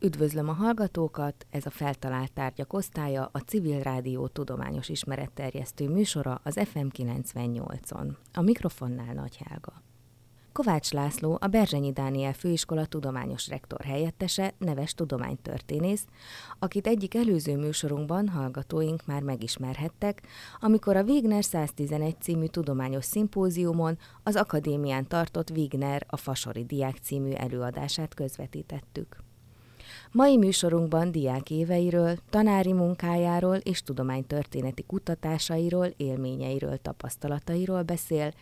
Üdvözlöm a hallgatókat, ez a feltalált tárgyak osztálya, a Civil Rádió tudományos ismeretterjesztő műsora az FM 98-on. A mikrofonnál Nagy Helga. Kovács László, a Berzsenyi Dániel Főiskola tudományos rektor helyettese, neves tudománytörténész, akit egyik előző műsorunkban hallgatóink már megismerhettek, amikor a Wigner 111 című tudományos szimpóziumon az akadémián tartott Wigner a Fasori Diák című előadását közvetítettük. Mai műsorunkban diák éveiről, tanári munkájáról és tudománytörténeti kutatásairól, élményeiről, tapasztalatairól beszél,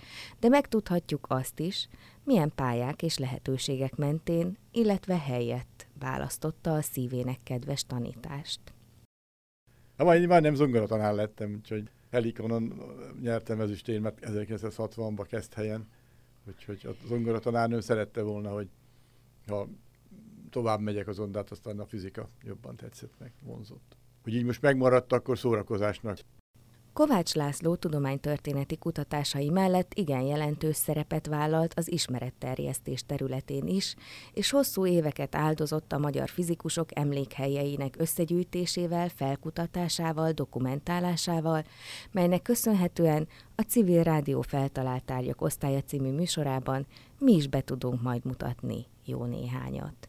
de megtudhatjuk azt is, milyen pályák és lehetőségek mentén, illetve helyett választotta a szívének kedves tanítást. Hát majd már nem zongoratanár lettem, úgyhogy Helikonon nyertem ezüstérmet 1960-ban kezd helyen, úgyhogy a zongoratanárnő szerette volna, hogy ha tovább megyek azon, de hát aztán a fizika jobban tetszett meg, vonzott. Hogy így most megmaradt, akkor szórakozásnak. Kovács László tudománytörténeti kutatásai mellett igen jelentős szerepet vállalt az ismeretterjesztés területén is, és hosszú éveket áldozott a magyar fizikusok emlékhelyeinek összegyűjtésével, felkutatásával, dokumentálásával, melynek köszönhetően a Civil Rádió feltalált tárgyak osztálya című műsorában mi is be tudunk majd mutatni jó néhányat.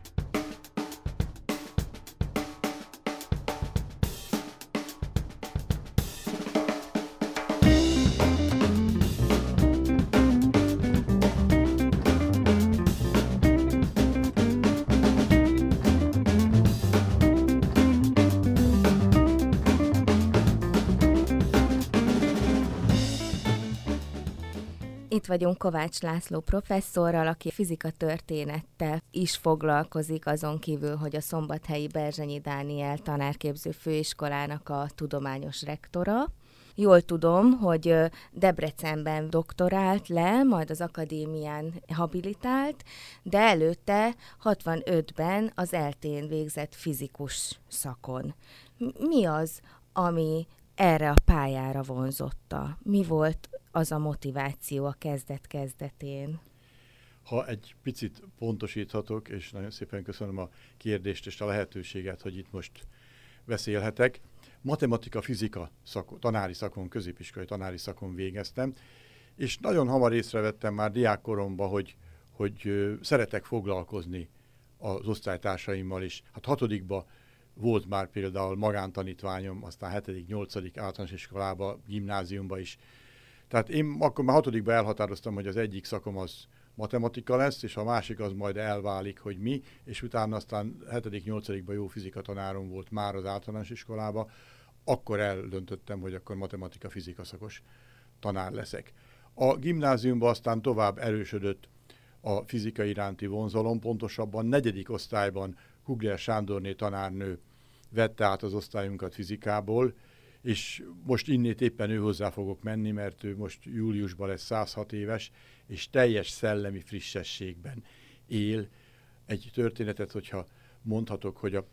Itt vagyunk Kovács László professzorral, aki fizika történettel is foglalkozik, azon kívül, hogy a Szombathelyi Berzsenyi Dániel tanárképző főiskolának a tudományos rektora. Jól tudom, hogy Debrecenben doktorált le, majd az akadémián habilitált, de előtte 65-ben az eltén végzett fizikus szakon. Mi az, ami erre a pályára vonzotta? Mi volt az a motiváció a kezdet-kezdetén? Ha egy picit pontosíthatok, és nagyon szépen köszönöm a kérdést és a lehetőséget, hogy itt most beszélhetek. Matematika-fizika szakon, tanári szakon, középiskolai tanári szakon végeztem, és nagyon hamar észrevettem már diákkoromban, hogy, hogy szeretek foglalkozni az osztálytársaimmal is. Hát hatodikba volt már például magántanítványom, aztán 7.-8. általános iskolába, gimnáziumba is. Tehát én akkor már hatodikban elhatároztam, hogy az egyik szakom az matematika lesz, és a másik az majd elválik, hogy mi, és utána aztán 7.-8.-ban jó fizika tanárom volt már az általános iskolába, akkor eldöntöttem, hogy akkor matematika-fizika szakos tanár leszek. A gimnáziumban aztán tovább erősödött a fizika iránti vonzalom, pontosabban negyedik osztályban Kugler Sándorné tanárnő vette át az osztályunkat fizikából, és most innét éppen ő hozzá fogok menni, mert ő most júliusban lesz 106 éves, és teljes szellemi frissességben él. Egy történetet, hogyha mondhatok, hogy a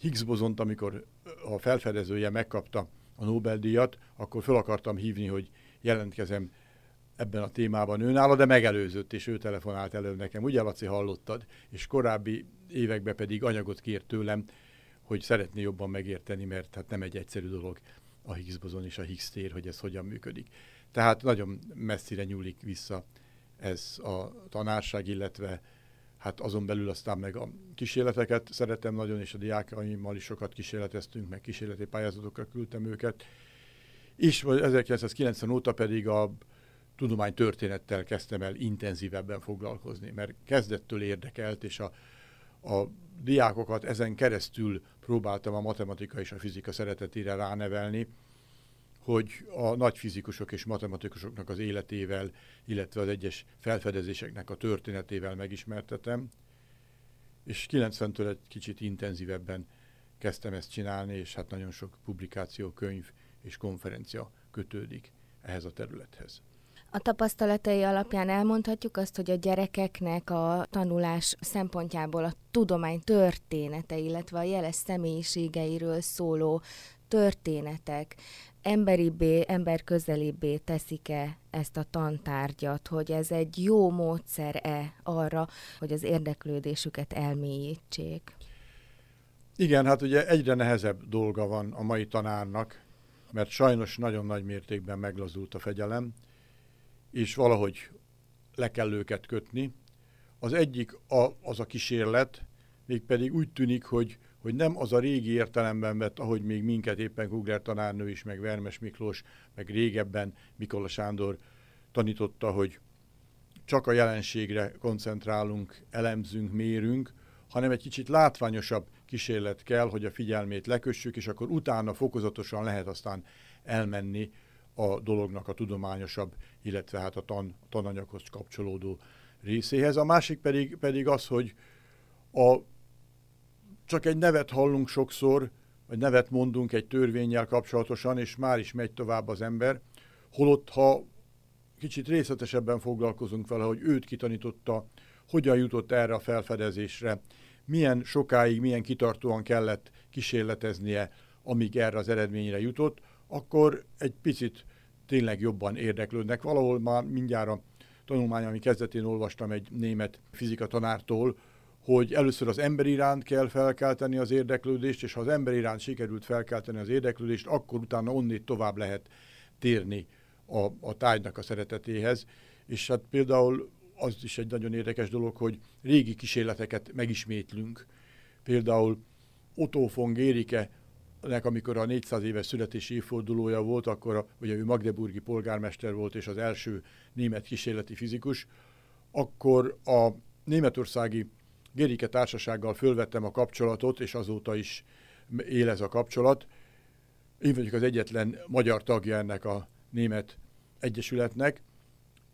Higgs bozont, amikor a felfedezője megkapta a Nobel-díjat, akkor fel akartam hívni, hogy jelentkezem ebben a témában őnála, de megelőzött, és ő telefonált elő nekem. Ugye, Laci, hallottad? És korábbi években pedig anyagot kért tőlem, hogy szeretné jobban megérteni, mert hát nem egy egyszerű dolog a Higgs bozon és a Higgs tér, hogy ez hogyan működik. Tehát nagyon messzire nyúlik vissza ez a tanárság, illetve hát azon belül aztán meg a kísérleteket szeretem nagyon, és a diákaimmal is sokat kísérleteztünk, meg kísérleti pályázatokkal küldtem őket. És 1990 óta pedig a tudománytörténettel kezdtem el intenzívebben foglalkozni, mert kezdettől érdekelt, és a, a diákokat ezen keresztül próbáltam a matematika és a fizika szeretetére ránevelni, hogy a nagy fizikusok és matematikusoknak az életével, illetve az egyes felfedezéseknek a történetével megismertetem, és 90-től egy kicsit intenzívebben kezdtem ezt csinálni, és hát nagyon sok publikáció, könyv és konferencia kötődik ehhez a területhez. A tapasztalatai alapján elmondhatjuk azt, hogy a gyerekeknek a tanulás szempontjából a tudomány története, illetve a jeles személyiségeiről szóló történetek emberibbé, ember közelibbé teszik-e ezt a tantárgyat, hogy ez egy jó módszer-e arra, hogy az érdeklődésüket elmélyítsék? Igen, hát ugye egyre nehezebb dolga van a mai tanárnak, mert sajnos nagyon nagy mértékben meglazult a fegyelem, és valahogy le kell őket kötni. Az egyik a, az a kísérlet, mégpedig úgy tűnik, hogy, hogy nem az a régi értelemben vett, ahogy még minket éppen Kugler tanárnő is, meg Vermes Miklós, meg régebben Mikola Sándor tanította, hogy csak a jelenségre koncentrálunk, elemzünk, mérünk, hanem egy kicsit látványosabb kísérlet kell, hogy a figyelmét lekössük, és akkor utána fokozatosan lehet aztán elmenni a dolognak a tudományosabb, illetve hát a tan, tananyaghoz kapcsolódó részéhez. A másik pedig, pedig az, hogy a, csak egy nevet hallunk sokszor, vagy nevet mondunk egy törvényel kapcsolatosan, és már is megy tovább az ember, holott ha kicsit részletesebben foglalkozunk vele, hogy őt kitanította, hogyan jutott erre a felfedezésre, milyen sokáig, milyen kitartóan kellett kísérleteznie, amíg erre az eredményre jutott, akkor egy picit tényleg jobban érdeklődnek. Valahol már mindjárt a tanulmány, ami kezdetén olvastam egy német fizika tanártól, hogy először az ember iránt kell felkelteni az érdeklődést, és ha az ember iránt sikerült felkelteni az érdeklődést, akkor utána onnét tovább lehet térni a, a tájnak a szeretetéhez. És hát például az is egy nagyon érdekes dolog, hogy régi kísérleteket megismétlünk. Például Otto von Gérike, nek amikor a 400 éves születési évfordulója volt, akkor a, ugye ő magdeburgi polgármester volt, és az első német kísérleti fizikus, akkor a németországi Gérike társasággal fölvettem a kapcsolatot, és azóta is él ez a kapcsolat. Én vagyok az egyetlen magyar tagja ennek a német egyesületnek,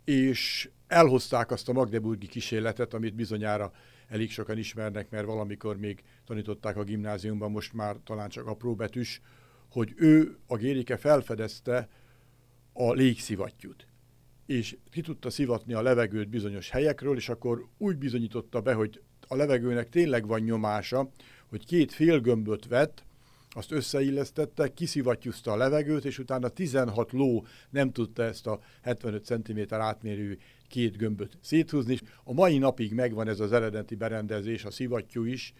és elhozták azt a magdeburgi kísérletet, amit bizonyára elég sokan ismernek, mert valamikor még tanították a gimnáziumban, most már talán csak apróbetűs, hogy ő, a Gérike felfedezte a légszivattyút. És ki tudta szivatni a levegőt bizonyos helyekről, és akkor úgy bizonyította be, hogy a levegőnek tényleg van nyomása, hogy két félgömböt vett, azt összeillesztette, kiszivattyúzta a levegőt, és utána 16 ló nem tudta ezt a 75 cm átmérő két gömböt széthúzni. A mai napig megvan ez az eredeti berendezés, a szivattyú is,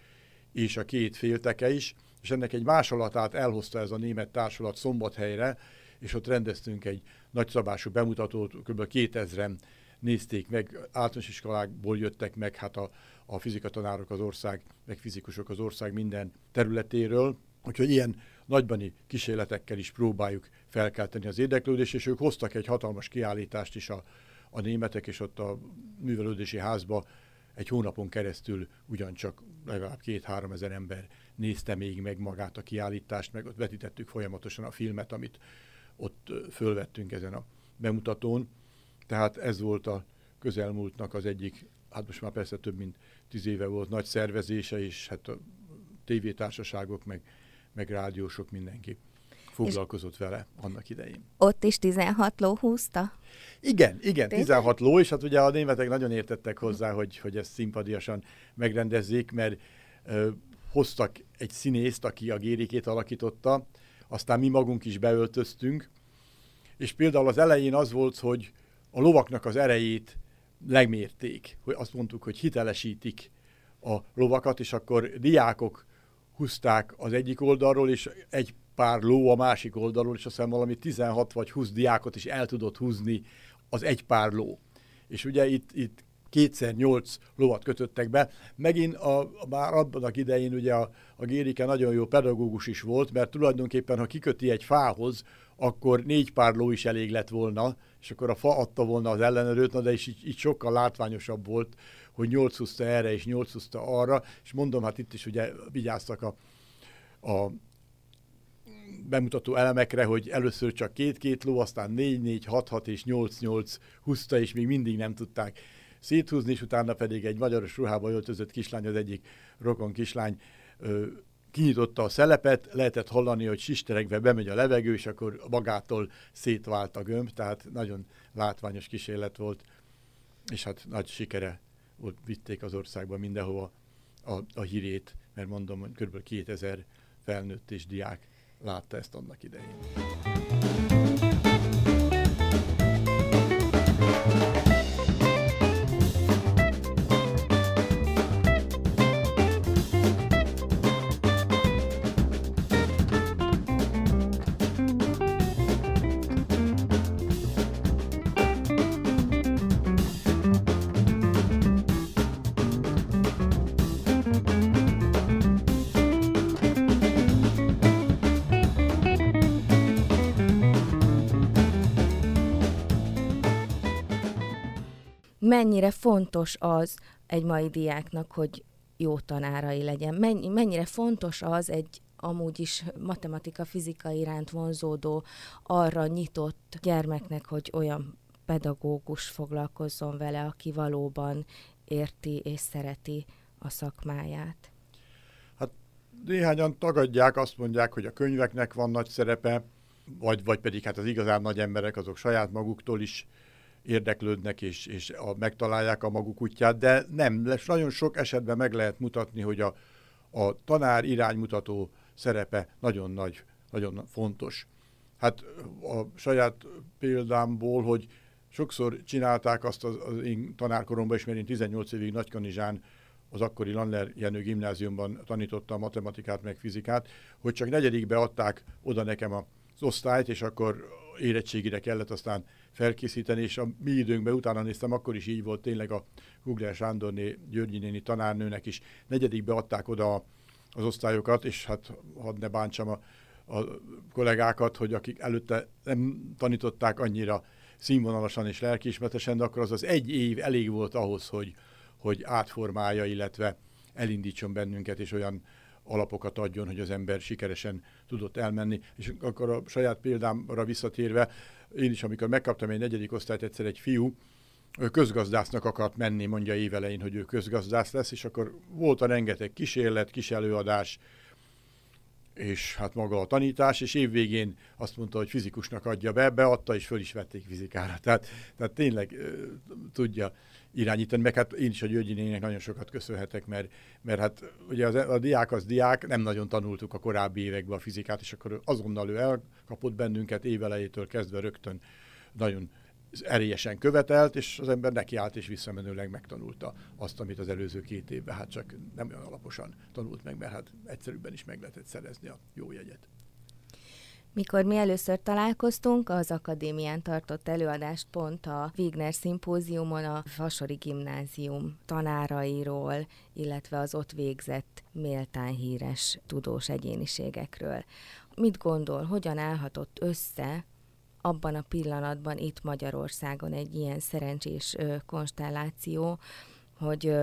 és a két félteke is, és ennek egy másolatát elhozta ez a német társulat Szombathelyre, és ott rendeztünk egy nagyszabású bemutatót, kb. 2000-en nézték meg, általános iskolákból jöttek meg, hát a, a fizikatanárok az ország, meg fizikusok az ország minden területéről, úgyhogy ilyen nagybani kísérletekkel is próbáljuk felkelteni az érdeklődést, és ők hoztak egy hatalmas kiállítást is a, a németek, és ott a művelődési házba egy hónapon keresztül ugyancsak legalább két-három ezer ember nézte még meg magát a kiállítást, meg ott vetítettük folyamatosan a filmet, amit ott fölvettünk ezen a bemutatón. Tehát ez volt a közelmúltnak az egyik, hát most már persze több mint tíz éve volt nagy szervezése, és hát a tévétársaságok, meg, meg rádiósok mindenki foglalkozott és vele annak idején. Ott is 16 ló húzta? Igen, igen, Tényleg? 16 ló, és hát ugye a németek nagyon értettek hozzá, hogy, hogy ezt szimpadiasan megrendezzék, mert ö, hoztak egy színészt, aki a gérikét alakította, aztán mi magunk is beöltöztünk, és például az elején az volt, hogy a lovaknak az erejét legmérték, hogy azt mondtuk, hogy hitelesítik a lovakat, és akkor diákok húzták az egyik oldalról, és egy pár ló a másik oldalról, és azt hiszem valami 16 vagy 20 diákot is el tudott húzni az egy pár ló. És ugye itt, itt kétszer nyolc lovat kötöttek be. Megint a, már abban a idején ugye a, a Gérike nagyon jó pedagógus is volt, mert tulajdonképpen ha kiköti egy fához, akkor négy pár ló is elég lett volna, és akkor a fa adta volna az ellenerőt, na de is így, így sokkal látványosabb volt, hogy nyolc húzta erre és nyolc húzta arra, és mondom, hát itt is ugye vigyáztak a, a bemutató elemekre, hogy először csak két-két ló, aztán négy-négy, hat-hat és nyolc-nyolc húzta, és még mindig nem tudták széthúzni, és utána pedig egy magyaros ruhába öltözött kislány, az egyik rokon kislány ö, kinyitotta a szelepet, lehetett hallani, hogy sisterekbe bemegy a levegő, és akkor magától szétvált a gömb, tehát nagyon látványos kísérlet volt, és hát nagy sikere volt, vitték az országba mindenhova a, a hírét, mert mondom, kb. 2000 felnőtt és diák látta ezt annak idején. Mennyire fontos az egy mai diáknak, hogy jó tanárai legyen. Mennyire fontos az egy amúgy is matematika, fizika iránt vonzódó, arra nyitott gyermeknek, hogy olyan pedagógus foglalkozzon vele, aki valóban érti és szereti a szakmáját. Hát néhányan tagadják, azt mondják, hogy a könyveknek van nagy szerepe, vagy, vagy pedig hát az igazán nagy emberek azok saját maguktól is érdeklődnek és, és a, megtalálják a maguk útját, de nem, lesz nagyon sok esetben meg lehet mutatni, hogy a, a tanár iránymutató szerepe nagyon nagy, nagyon fontos. Hát a saját példámból, hogy sokszor csinálták azt az, az én tanárkoromban is, mert én 18 évig Nagykanizsán az akkori Lanler Jenő gimnáziumban tanítottam matematikát meg fizikát, hogy csak negyedikbe adták oda nekem az osztályt, és akkor érettségire kellett aztán felkészíteni, és a mi időnkben utána néztem, akkor is így volt tényleg a Google Sándorné Györgyi néni tanárnőnek is. Negyedikbe adták oda az osztályokat, és hát hadd ne bántsam a, a kollégákat, hogy akik előtte nem tanították annyira színvonalasan és lelkiismertesen, de akkor az az egy év elég volt ahhoz, hogy, hogy átformálja, illetve elindítson bennünket, és olyan alapokat adjon, hogy az ember sikeresen tudott elmenni. És akkor a saját példámra visszatérve, én is, amikor megkaptam egy negyedik osztályt, egyszer egy fiú, közgazdásznak akart menni, mondja évelején, hogy ő közgazdász lesz, és akkor volt a rengeteg kísérlet, kis előadás, és hát maga a tanítás, és évvégén azt mondta, hogy fizikusnak adja be, beadta, és föl is vették fizikára. Tehát, tehát tényleg tudja irányítani, meg hát én is a Györgyi nagyon sokat köszönhetek, mert, mert hát ugye az, a diák az diák, nem nagyon tanultuk a korábbi években a fizikát, és akkor azonnal ő elkapott bennünket évelejétől kezdve rögtön nagyon erélyesen követelt, és az ember nekiállt és visszamenőleg megtanulta azt, amit az előző két évben, hát csak nem olyan alaposan tanult meg, mert hát egyszerűbben is meg lehetett szerezni a jó jegyet. Mikor mi először találkoztunk, az akadémián tartott előadást pont a Wigner szimpóziumon a Fasori Gimnázium tanárairól, illetve az ott végzett méltán híres tudós egyéniségekről. Mit gondol, hogyan állhatott össze abban a pillanatban itt Magyarországon egy ilyen szerencsés konstelláció, hogy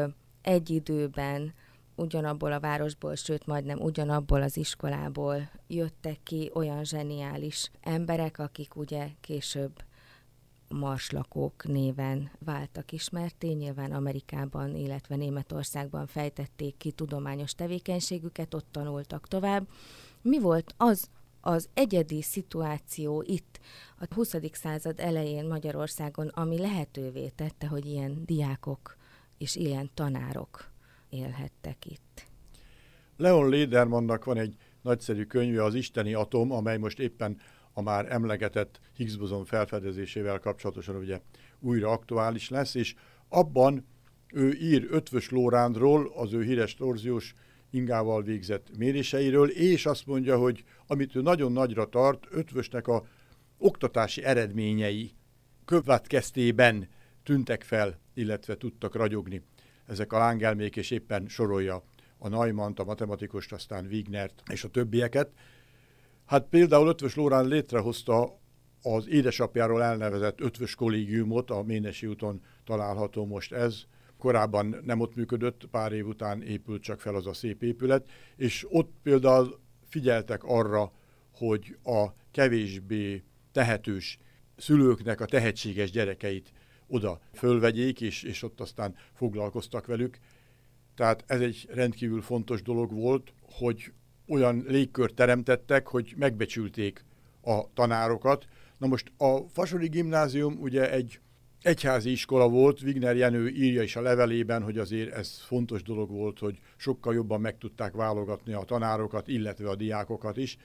egy időben ugyanabból a városból, sőt majdnem ugyanabból az iskolából jöttek ki olyan zseniális emberek, akik ugye később marslakók néven váltak ismerté, nyilván Amerikában, illetve Németországban fejtették ki tudományos tevékenységüket, ott tanultak tovább. Mi volt az az egyedi szituáció itt a 20. század elején Magyarországon, ami lehetővé tette, hogy ilyen diákok és ilyen tanárok élhettek itt. Leon Ledermannak van egy nagyszerű könyve, az Isteni Atom, amely most éppen a már emlegetett Higgs bozon felfedezésével kapcsolatosan ugye újra aktuális lesz, és abban ő ír Ötvös Lórándról, az ő híres torziós ingával végzett méréseiről, és azt mondja, hogy amit ő nagyon nagyra tart, Ötvösnek a oktatási eredményei következtében tűntek fel, illetve tudtak ragyogni ezek a lángelmék, és éppen sorolja a Naimant, a matematikust, aztán Wignert és a többieket. Hát például Ötvös Lórán létrehozta az édesapjáról elnevezett Ötvös kollégiumot, a Ménesi úton található most ez, korábban nem ott működött, pár év után épült csak fel az a szép épület, és ott például figyeltek arra, hogy a kevésbé tehetős szülőknek a tehetséges gyerekeit oda fölvegyék, és, és ott aztán foglalkoztak velük. Tehát ez egy rendkívül fontos dolog volt, hogy olyan légkört teremtettek, hogy megbecsülték a tanárokat. Na most a Fasori Gimnázium ugye egy egyházi iskola volt, Wigner Jenő írja is a levelében, hogy azért ez fontos dolog volt, hogy sokkal jobban meg tudták válogatni a tanárokat, illetve a diákokat is.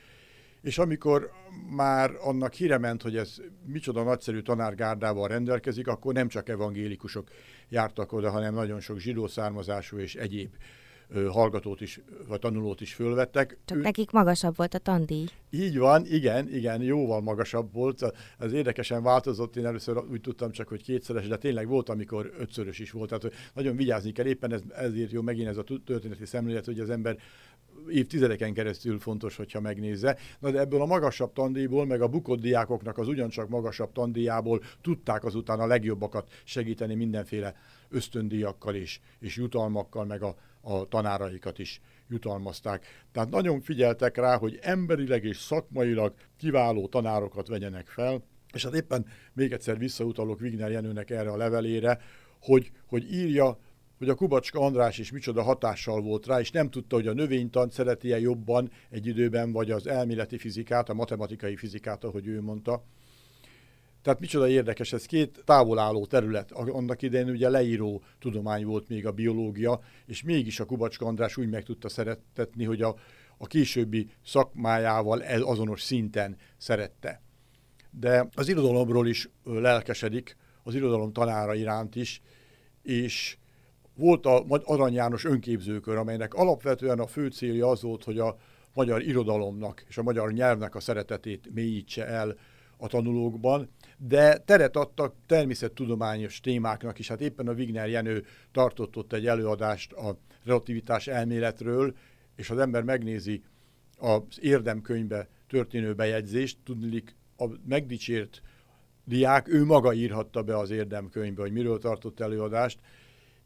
És amikor már annak híre ment, hogy ez micsoda nagyszerű tanárgárdával rendelkezik, akkor nem csak evangélikusok jártak oda, hanem nagyon sok zsidó származású és egyéb hallgatót is, vagy tanulót is fölvettek. Csak ő... nekik magasabb volt a tandíj. Így van, igen, igen, jóval magasabb volt. Ez érdekesen változott, én először úgy tudtam csak, hogy kétszeres, de tényleg volt, amikor ötszörös is volt. Tehát hogy nagyon vigyázni kell, éppen ez, ezért jó megint ez a történeti szemlélet, hogy az ember évtizedeken keresztül fontos, hogyha megnézze. Na de ebből a magasabb tandíjból, meg a bukott diákoknak az ugyancsak magasabb tandíjából tudták azután a legjobbakat segíteni mindenféle ösztöndíjakkal és, és jutalmakkal, meg a, a tanáraikat is jutalmazták. Tehát nagyon figyeltek rá, hogy emberileg és szakmailag kiváló tanárokat vegyenek fel, és hát éppen még egyszer visszautalok Wigner Jenőnek erre a levelére, hogy, hogy írja, hogy a Kubacska András is micsoda hatással volt rá, és nem tudta, hogy a növénytant szereti-e jobban egy időben, vagy az elméleti fizikát, a matematikai fizikát, ahogy ő mondta. Tehát micsoda érdekes, ez két távolálló terület. Annak idején ugye leíró tudomány volt még a biológia, és mégis a Kubacska András úgy meg tudta szeretetni, hogy a, a későbbi szakmájával azonos szinten szerette. De az irodalomról is lelkesedik, az irodalom tanára iránt is, és volt a Arany János önképzőkör, amelynek alapvetően a fő célja az volt, hogy a magyar irodalomnak és a magyar nyelvnek a szeretetét mélyítse el a tanulókban, de teret adtak természettudományos témáknak is. Hát éppen a Wigner Jenő tartott ott egy előadást a relativitás elméletről, és az ember megnézi az érdemkönyvbe történő bejegyzést, tudnilik a megdicsért diák, ő maga írhatta be az érdemkönyvbe, hogy miről tartott előadást,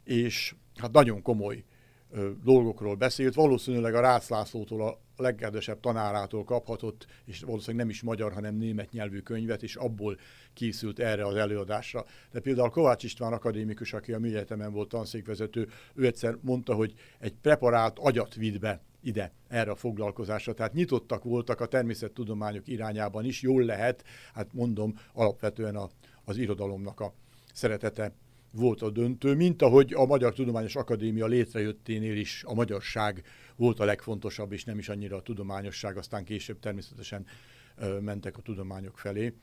és hát nagyon komoly ö, dolgokról beszélt. Valószínűleg a Rácz Lászlótól a legkedvesebb tanárától kaphatott, és valószínűleg nem is magyar, hanem német nyelvű könyvet, és abból készült erre az előadásra. De például Kovács István akadémikus, aki a Műegyetemen volt tanszékvezető, ő egyszer mondta, hogy egy preparált agyat vitt be ide, erre a foglalkozásra. Tehát nyitottak voltak a természettudományok irányában is, jól lehet, hát mondom, alapvetően a, az irodalomnak a szeretete volt a döntő, mint ahogy a Magyar Tudományos Akadémia létrejötténél is a magyarság volt a legfontosabb, és nem is annyira a tudományosság, aztán később természetesen ö, mentek a tudományok felé.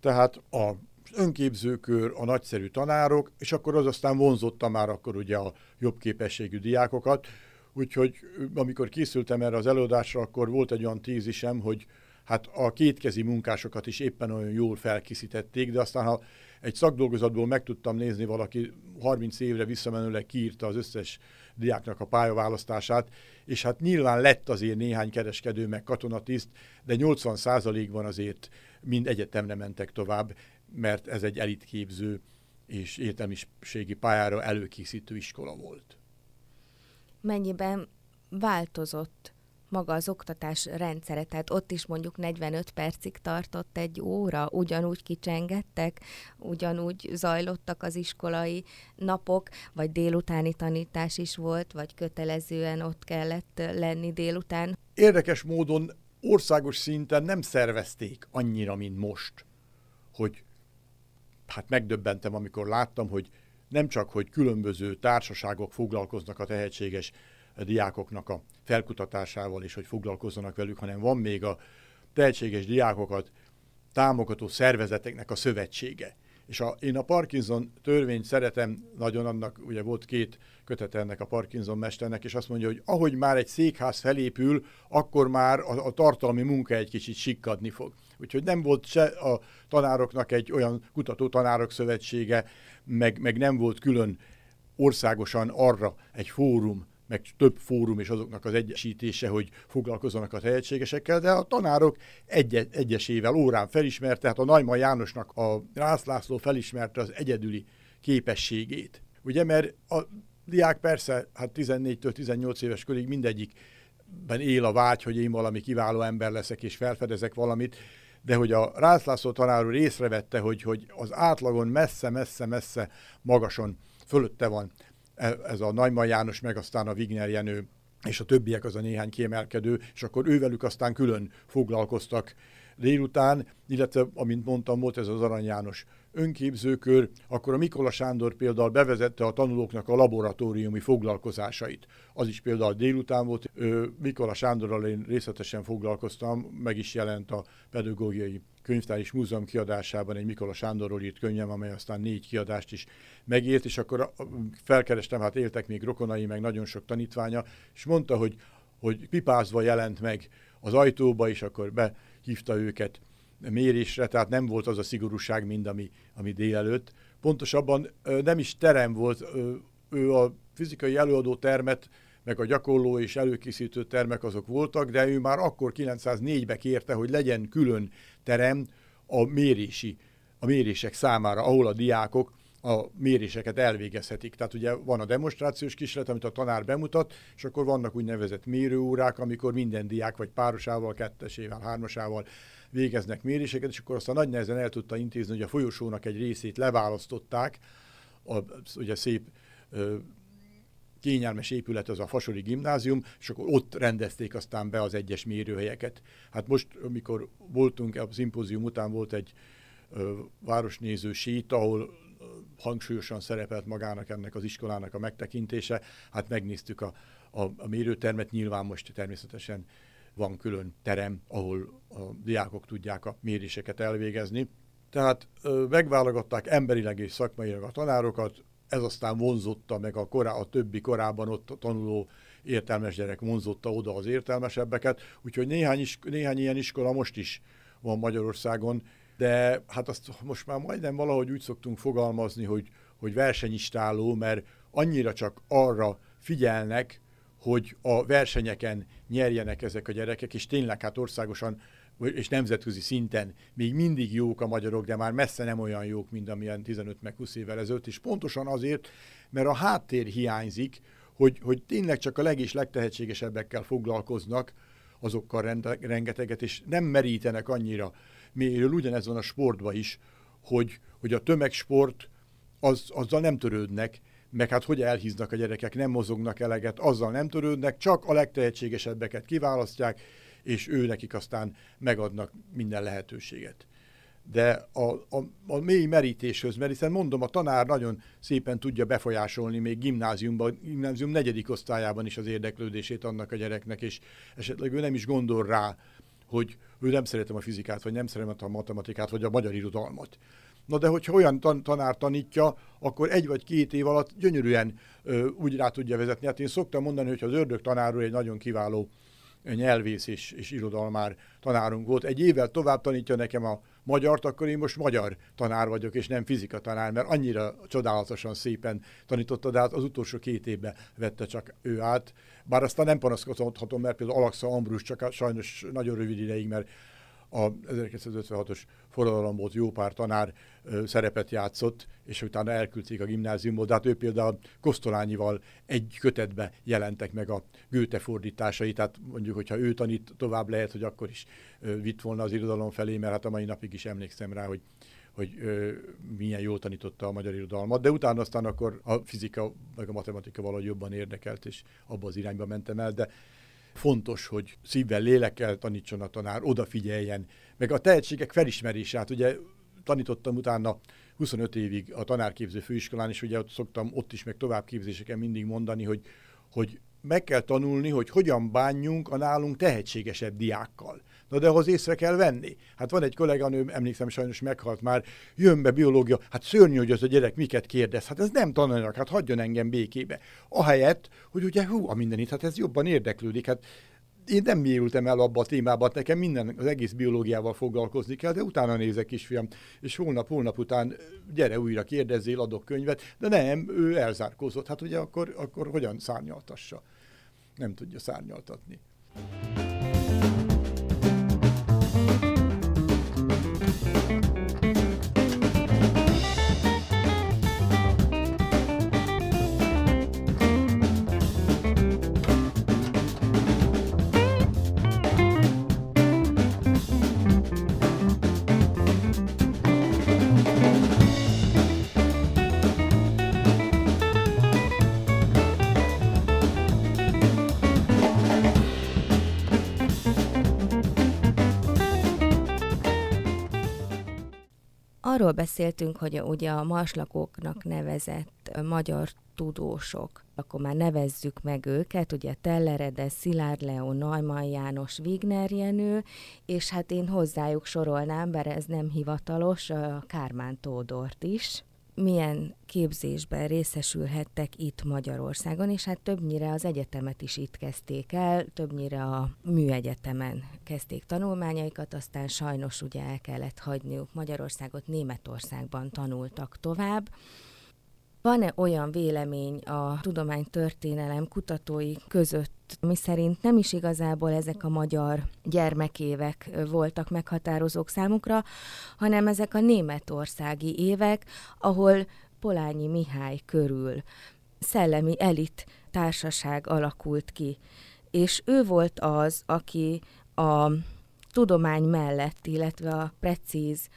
Tehát a önképzőkör, a nagyszerű tanárok, és akkor az aztán vonzotta már akkor ugye a jobb képességű diákokat. Úgyhogy amikor készültem erre az előadásra, akkor volt egy olyan tézisem, hogy hát a kétkezi munkásokat is éppen olyan jól felkészítették, de aztán ha egy szakdolgozatból meg tudtam nézni, valaki 30 évre visszamenőleg kiírta az összes diáknak a pályaválasztását, és hát nyilván lett azért néhány kereskedő meg katonatiszt, de 80%-ban azért mind egyetemre mentek tovább, mert ez egy elitképző és értelmiségi pályára előkészítő iskola volt. Mennyiben változott maga az oktatás rendszere, tehát ott is mondjuk 45 percig tartott egy óra, ugyanúgy kicsengettek, ugyanúgy zajlottak az iskolai napok, vagy délutáni tanítás is volt, vagy kötelezően ott kellett lenni délután. Érdekes módon országos szinten nem szervezték annyira, mint most, hogy hát megdöbbentem, amikor láttam, hogy nem csak, hogy különböző társaságok foglalkoznak a tehetséges diákoknak a felkutatásával és hogy foglalkozzanak velük, hanem van még a tehetséges diákokat támogató szervezeteknek a szövetsége. És a, én a Parkinson törvényt szeretem nagyon, annak ugye volt két kötete ennek a Parkinson mesternek, és azt mondja, hogy ahogy már egy székház felépül, akkor már a, a tartalmi munka egy kicsit sikkadni fog. Úgyhogy nem volt se a tanároknak egy olyan kutató tanárok szövetsége, meg, meg nem volt külön országosan arra egy fórum, meg több fórum és azoknak az egyesítése, hogy foglalkozzanak a tehetségesekkel, de a tanárok egy egyesével órán felismerte, hát a Najman Jánosnak a Rász László felismerte az egyedüli képességét. Ugye, mert a diák persze, hát 14-től 18 éves korig mindegyikben él a vágy, hogy én valami kiváló ember leszek és felfedezek valamit, de hogy a Rász László tanár úr észrevette, hogy, hogy az átlagon messze-messze-messze magason fölötte van ez a Nagyman János, meg aztán a Wigner Jenő, és a többiek az a néhány kiemelkedő, és akkor ővelük aztán külön foglalkoztak délután, illetve, amint mondtam, volt ez az Arany János önképzőkör, akkor a Mikola Sándor például bevezette a tanulóknak a laboratóriumi foglalkozásait. Az is például délután volt. Mikola Sándorral én részletesen foglalkoztam, meg is jelent a pedagógiai könyvtár és múzeum kiadásában egy Mikola Sándorról írt könyvem, amely aztán négy kiadást is megért, és akkor felkerestem, hát éltek még rokonai, meg nagyon sok tanítványa, és mondta, hogy, hogy pipázva jelent meg az ajtóba, és akkor behívta őket mérésre, tehát nem volt az a szigorúság, mint ami, ami délelőtt. Pontosabban nem is terem volt, ő a fizikai előadó termet, meg a gyakorló és előkészítő termek azok voltak, de ő már akkor 904-be kérte, hogy legyen külön terem a mérési, a mérések számára, ahol a diákok a méréseket elvégezhetik. Tehát ugye van a demonstrációs kísérlet, amit a tanár bemutat, és akkor vannak úgynevezett mérőórák, amikor minden diák vagy párosával, kettesével, hármasával végeznek méréseket, és akkor aztán nagy nehezen el tudta intézni, hogy a folyosónak egy részét leválasztották, a, ugye szép kényelmes épület az a Fasori Gimnázium, és akkor ott rendezték aztán be az egyes mérőhelyeket. Hát most, amikor voltunk, a szimpózium után volt egy ö, városnéző sét, ahol hangsúlyosan szerepelt magának ennek az iskolának a megtekintése. Hát megnéztük a, a, a mérőtermet, nyilván most természetesen van külön terem, ahol a diákok tudják a méréseket elvégezni. Tehát ö, megválogatták emberileg és szakmailag a tanárokat, ez aztán vonzotta meg a, korá, a többi korábban ott tanuló értelmes gyerek vonzotta oda az értelmesebbeket, úgyhogy néhány, is, néhány ilyen iskola most is van Magyarországon, de hát azt most már majdnem valahogy úgy szoktunk fogalmazni, hogy, hogy versenyistáló, mert annyira csak arra figyelnek, hogy a versenyeken nyerjenek ezek a gyerekek, és tényleg hát országosan és nemzetközi szinten még mindig jók a magyarok, de már messze nem olyan jók, mint amilyen 15 meg 20 évvel ezelőtt, és pontosan azért, mert a háttér hiányzik, hogy, hogy tényleg csak a leg és legtehetségesebbekkel foglalkoznak, azokkal rengeteget, és nem merítenek annyira. Mélyről, ugyanez van a sportban is, hogy, hogy a tömegsport az, azzal nem törődnek, meg hát hogy elhíznak a gyerekek, nem mozognak eleget, azzal nem törődnek, csak a legtehetségesebbeket kiválasztják, és ő nekik aztán megadnak minden lehetőséget. De a, a, a mély merítéshöz, mert hiszen mondom, a tanár nagyon szépen tudja befolyásolni még gimnáziumban, gimnázium negyedik osztályában is az érdeklődését annak a gyereknek, és esetleg ő nem is gondol rá, hogy ő nem szeretem a fizikát, vagy nem szeretem a matematikát, vagy a magyar irodalmat. Na de hogyha olyan tan- tanár tanítja, akkor egy vagy két év alatt gyönyörűen ö, úgy rá tudja vezetni. Hát én szoktam mondani, hogy az ördög tanár egy nagyon kiváló nyelvész és, és irodalmár tanárunk volt. Egy évvel tovább tanítja nekem a magyart, akkor én most magyar tanár vagyok, és nem fizika tanár, mert annyira csodálatosan szépen tanította, de hát az utolsó két évben vette csak ő át. Bár aztán nem panaszkodhatom, mert például Alaksa Ambrus csak sajnos nagyon rövid ideig, mert a 1956-os forradalomból jó pár tanár szerepet játszott, és utána elküldték a gimnáziumból, de hát ő például Kosztolányival egy kötetbe jelentek meg a Goethe fordításai, tehát mondjuk, hogyha ő tanít tovább lehet, hogy akkor is vitt volna az irodalom felé, mert hát a mai napig is emlékszem rá, hogy hogy ö, milyen jól tanította a magyar irodalmat, de utána aztán akkor a fizika meg a matematika valahogy jobban érdekelt, és abba az irányba mentem el, de fontos, hogy szívvel, lélekkel tanítson a tanár, odafigyeljen, meg a tehetségek felismerése. Hát ugye tanítottam utána 25 évig a tanárképző főiskolán, és ugye ott szoktam ott is, meg továbbképzéseken mindig mondani, hogy, hogy meg kell tanulni, hogy hogyan bánjunk a nálunk tehetségesebb diákkal. Na de ahhoz észre kell venni. Hát van egy kolléganő, emlékszem, sajnos meghalt már, jön be biológia, hát szörnyű, hogy az a gyerek miket kérdez. Hát ez nem tananyag, hát hagyjon engem békébe. Ahelyett, hogy ugye hú, a mindenit, hát ez jobban érdeklődik. Hát én nem mélyültem el abba a témába, hát nekem minden, az egész biológiával foglalkozni kell, de utána nézek kisfiam, és holnap, holnap után gyere újra, kérdezzél, adok könyvet, de nem, ő elzárkózott. Hát ugye akkor, akkor hogyan szárnyaltassa? Nem tudja szárnyaltatni. Arról beszéltünk, hogy ugye a marslakóknak nevezett magyar tudósok, akkor már nevezzük meg őket, ugye Tellerede, Szilárd Leó, Neumann János, Wigner Jenő, és hát én hozzájuk sorolnám, bár ez nem hivatalos, a Kármán Tódort is milyen képzésben részesülhettek itt Magyarországon, és hát többnyire az egyetemet is itt kezdték el, többnyire a műegyetemen kezdték tanulmányaikat, aztán sajnos ugye el kellett hagyniuk Magyarországot, Németországban tanultak tovább, van-e olyan vélemény a tudománytörténelem kutatói között, mi szerint nem is igazából ezek a magyar gyermekévek voltak meghatározók számukra, hanem ezek a németországi évek, ahol Polányi Mihály körül szellemi elit társaság alakult ki. És ő volt az, aki a tudomány mellett, illetve a precíz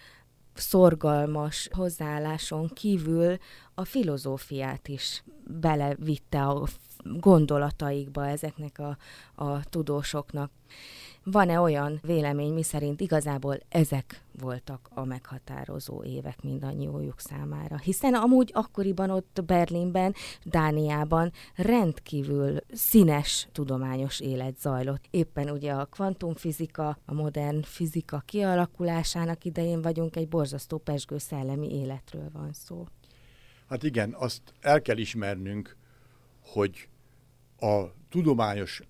szorgalmas hozzáálláson kívül a filozófiát is belevitte a gondolataikba ezeknek a, a tudósoknak. Van-e olyan vélemény, miszerint igazából ezek voltak a meghatározó évek mindannyiójuk számára? Hiszen amúgy akkoriban ott Berlinben, Dániában rendkívül színes tudományos élet zajlott. Éppen ugye a kvantumfizika, a modern fizika kialakulásának idején vagyunk, egy borzasztó pesgő szellemi életről van szó. Hát igen, azt el kell ismernünk, hogy a tudományos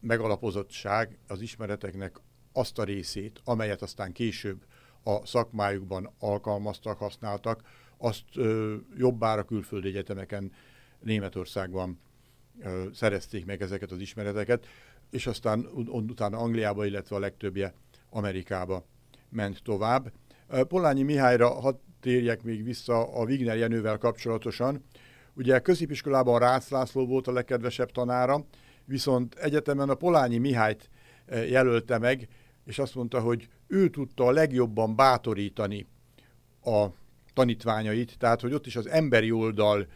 megalapozottság az ismereteknek azt a részét, amelyet aztán később a szakmájukban alkalmaztak, használtak, azt ö, jobbára külföldi egyetemeken Németországban ö, szerezték meg ezeket az ismereteket, és aztán utána Angliába, illetve a legtöbbje Amerikába ment tovább. Polányi Mihályra hadd térjek még vissza a Wigner Jenővel kapcsolatosan. Ugye középiskolában Rácz László volt a legkedvesebb tanára, viszont egyetemen a Polányi Mihályt eh, jelölte meg, és azt mondta, hogy ő tudta a legjobban bátorítani a tanítványait, tehát hogy ott is az emberi oldal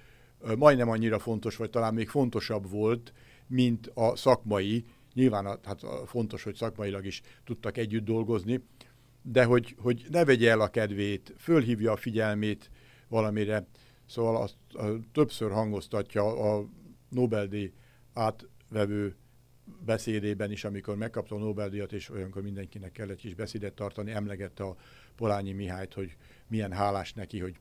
eh, majdnem annyira fontos, vagy talán még fontosabb volt, mint a szakmai. Nyilván hát fontos, hogy szakmailag is tudtak együtt dolgozni, de hogy, hogy ne vegye el a kedvét, fölhívja a figyelmét valamire, szóval azt többször hangoztatja a Nobel-díj át vevő beszédében is, amikor megkapta a Nobel-díjat, és olyankor mindenkinek kellett kis beszédet tartani, emlegette a Polányi Mihályt, hogy milyen hálás neki, hogy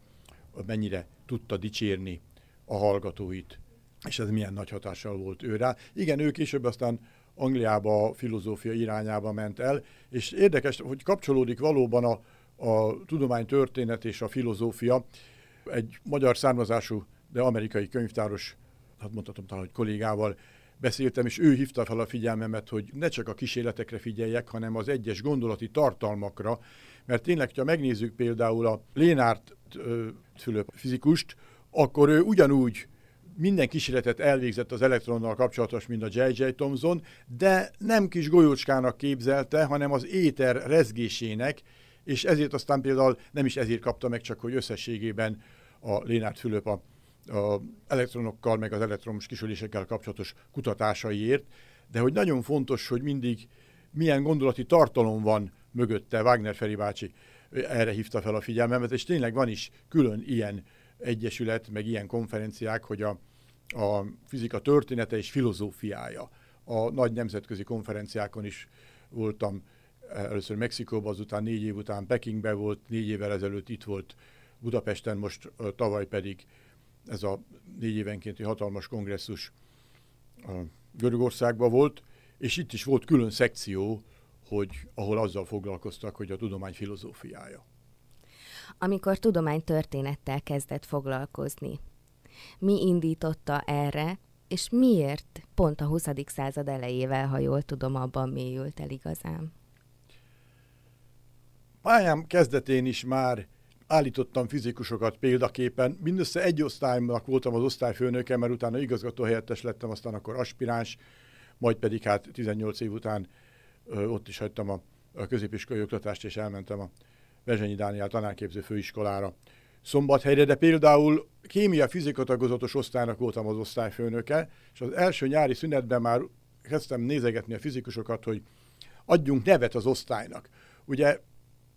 mennyire tudta dicsérni a hallgatóit, és ez milyen nagy hatással volt ő rá. Igen, ő később aztán Angliába a filozófia irányába ment el, és érdekes, hogy kapcsolódik valóban a, a tudomány történet és a filozófia. Egy magyar származású, de amerikai könyvtáros, hát mondhatom talán, hogy kollégával beszéltem, és ő hívta fel a figyelmemet, hogy ne csak a kísérletekre figyeljek, hanem az egyes gondolati tartalmakra, mert tényleg, ha megnézzük például a Lénárt Fülöp fizikust, akkor ő ugyanúgy minden kísérletet elvégzett az elektronnal kapcsolatos, mint a J.J. Thomson, de nem kis golyócskának képzelte, hanem az éter rezgésének, és ezért aztán például nem is ezért kapta meg, csak hogy összességében a Lénárt Fülöp a a elektronokkal, meg az elektromos kisülésekkel kapcsolatos kutatásaiért, de hogy nagyon fontos, hogy mindig milyen gondolati tartalom van mögötte, Wagner Feri bácsi erre hívta fel a figyelmemet, és tényleg van is külön ilyen egyesület, meg ilyen konferenciák, hogy a, a fizika története és filozófiája. A nagy nemzetközi konferenciákon is voltam, először Mexikóban, azután négy év után Pekingben volt, négy évvel ezelőtt itt volt Budapesten, most tavaly pedig ez a négy évenkénti hatalmas kongresszus a Görögországban volt, és itt is volt külön szekció, hogy ahol azzal foglalkoztak, hogy a tudomány filozófiája. Amikor tudománytörténettel kezdett foglalkozni, mi indította erre, és miért pont a 20. század elejével, ha jól tudom, abban mélyült el igazán? Pályám kezdetén is már állítottam fizikusokat példaképen. Mindössze egy osztálynak voltam az osztályfőnöke, mert utána igazgatóhelyettes lettem, aztán akkor aspiráns, majd pedig hát 18 év után ö, ott is hagytam a, a középiskolai oktatást, és elmentem a Vezsenyi Dániel tanárképző főiskolára Szombathelyre, de például kémia fizika tagozatos osztálynak voltam az osztályfőnöke, és az első nyári szünetben már kezdtem nézegetni a fizikusokat, hogy adjunk nevet az osztálynak. Ugye